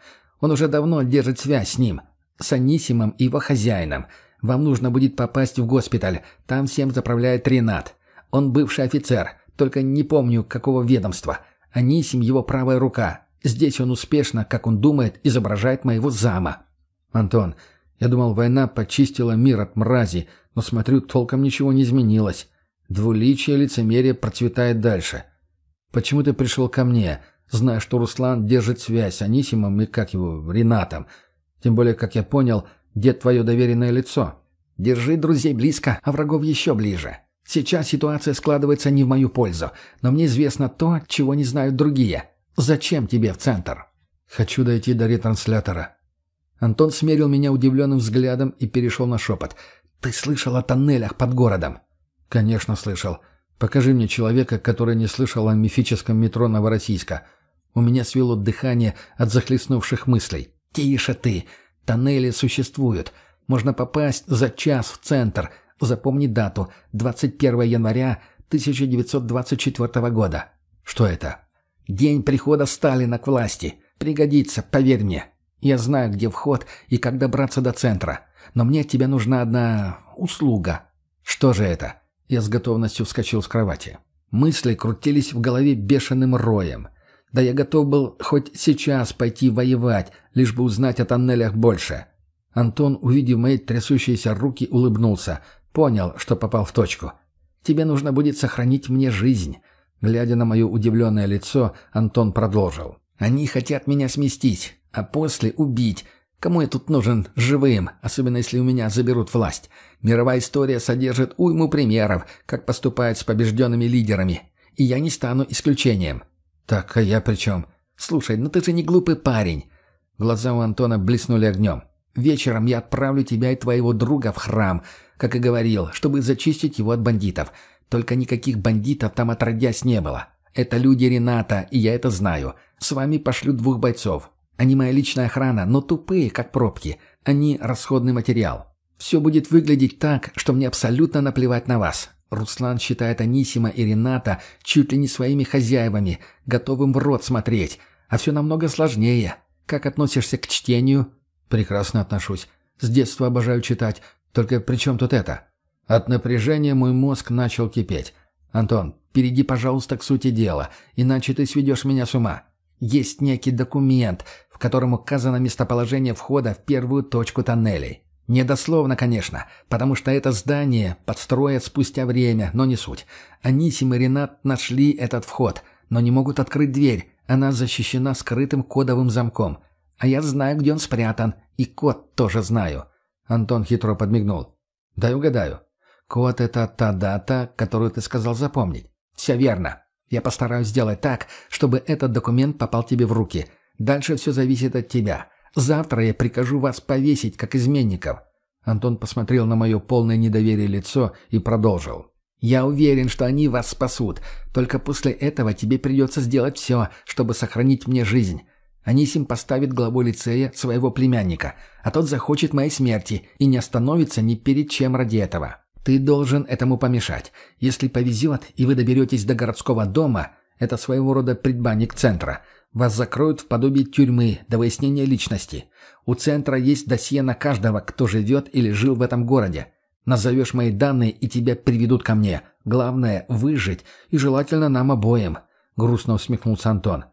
Он уже давно держит связь с ним, с Анисимом и его хозяином. Вам нужно будет попасть в госпиталь, там всем заправляет Ренат. Он бывший офицер, только не помню, какого ведомства. Анисим его правая рука. Здесь он успешно, как он думает, изображает моего зама. Антон, я думал, война почистила мир от мрази, но смотрю, толком ничего не изменилось. Двуличие лицемерие процветает дальше. Почему ты пришел ко мне, зная, что Руслан держит связь с Анисимом и, как его, Ренатом? Тем более, как я понял, дед твое доверенное лицо. Держи друзей близко, а врагов еще ближе. Сейчас ситуация складывается не в мою пользу, но мне известно то, чего не знают другие. Зачем тебе в центр? Хочу дойти до ретранслятора. Антон смерил меня удивленным взглядом и перешел на шепот. «Ты слышал о тоннелях под городом?» «Конечно слышал. Покажи мне человека, который не слышал о мифическом метро Новороссийска. У меня свело дыхание от захлестнувших мыслей. «Тише ты! Тоннели существуют. Можно попасть за час в центр. Запомни дату. 21 января 1924 года. Что это? День прихода Сталина к власти. Пригодится, поверь мне. Я знаю, где вход и как добраться до центра. Но мне от тебя нужна одна услуга. Что же это? Я с готовностью вскочил с кровати. Мысли крутились в голове бешеным роем. Да я готов был хоть сейчас пойти воевать, лишь бы узнать о тоннелях больше. Антон, увидев мои трясущиеся руки, улыбнулся. Понял, что попал в точку. «Тебе нужно будет сохранить мне жизнь». Глядя на мое удивленное лицо, Антон продолжил. «Они хотят меня сместить, а после убить. Кому я тут нужен живым, особенно если у меня заберут власть? Мировая история содержит уйму примеров, как поступают с побежденными лидерами. И я не стану исключением». «Так, а я при чем?» «Слушай, ну ты же не глупый парень». Глаза у Антона блеснули огнем. «Вечером я отправлю тебя и твоего друга в храм, как и говорил, чтобы зачистить его от бандитов. Только никаких бандитов там отродясь не было. Это люди Рената, и я это знаю. С вами пошлю двух бойцов. Они моя личная охрана, но тупые, как пробки. Они расходный материал. Все будет выглядеть так, что мне абсолютно наплевать на вас. Руслан считает Анисима и Рената чуть ли не своими хозяевами, готовым в рот смотреть. А все намного сложнее. Как относишься к чтению? Прекрасно отношусь. С детства обожаю читать. Только при чем тут это? От напряжения мой мозг начал кипеть. «Антон, перейди, пожалуйста, к сути дела, иначе ты сведешь меня с ума. Есть некий документ, в котором указано местоположение входа в первую точку тоннелей. Недословно, конечно, потому что это здание подстроят спустя время, но не суть. Анисим и Ренат нашли этот вход, но не могут открыть дверь. Она защищена скрытым кодовым замком. А я знаю, где он спрятан, и код тоже знаю. Антон хитро подмигнул. «Дай угадаю. Код — это та дата, которую ты сказал запомнить». «Все верно. Я постараюсь сделать так, чтобы этот документ попал тебе в руки. Дальше все зависит от тебя. Завтра я прикажу вас повесить, как изменников». Антон посмотрел на мое полное недоверие лицо и продолжил. «Я уверен, что они вас спасут. Только после этого тебе придется сделать все, чтобы сохранить мне жизнь. Анисим поставит главой лицея своего племянника, а тот захочет моей смерти и не остановится ни перед чем ради этого. Ты должен этому помешать. Если повезет, и вы доберетесь до городского дома, это своего рода предбанник центра, вас закроют в подобие тюрьмы до выяснения личности. У центра есть досье на каждого, кто живет или жил в этом городе. Назовешь мои данные, и тебя приведут ко мне. Главное — выжить, и желательно нам обоим», — грустно усмехнулся Антон.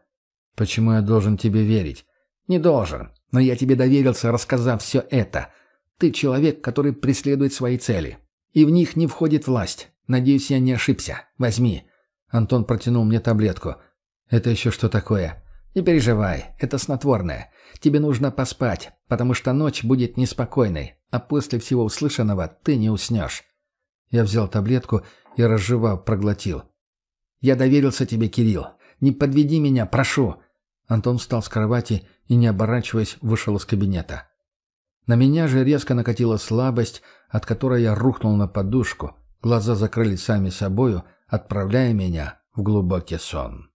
«Почему я должен тебе верить?» «Не должен. Но я тебе доверился, рассказав все это. Ты человек, который преследует свои цели. И в них не входит власть. Надеюсь, я не ошибся. Возьми». Антон протянул мне таблетку. «Это еще что такое?» «Не переживай, это снотворное. Тебе нужно поспать, потому что ночь будет неспокойной, а после всего услышанного ты не уснешь». Я взял таблетку и, разжевав, проглотил. «Я доверился тебе, Кирилл. Не подведи меня, прошу!» Антон встал с кровати и, не оборачиваясь, вышел из кабинета. На меня же резко накатила слабость, от которой я рухнул на подушку. Глаза закрылись сами собою, отправляя меня в глубокий сон.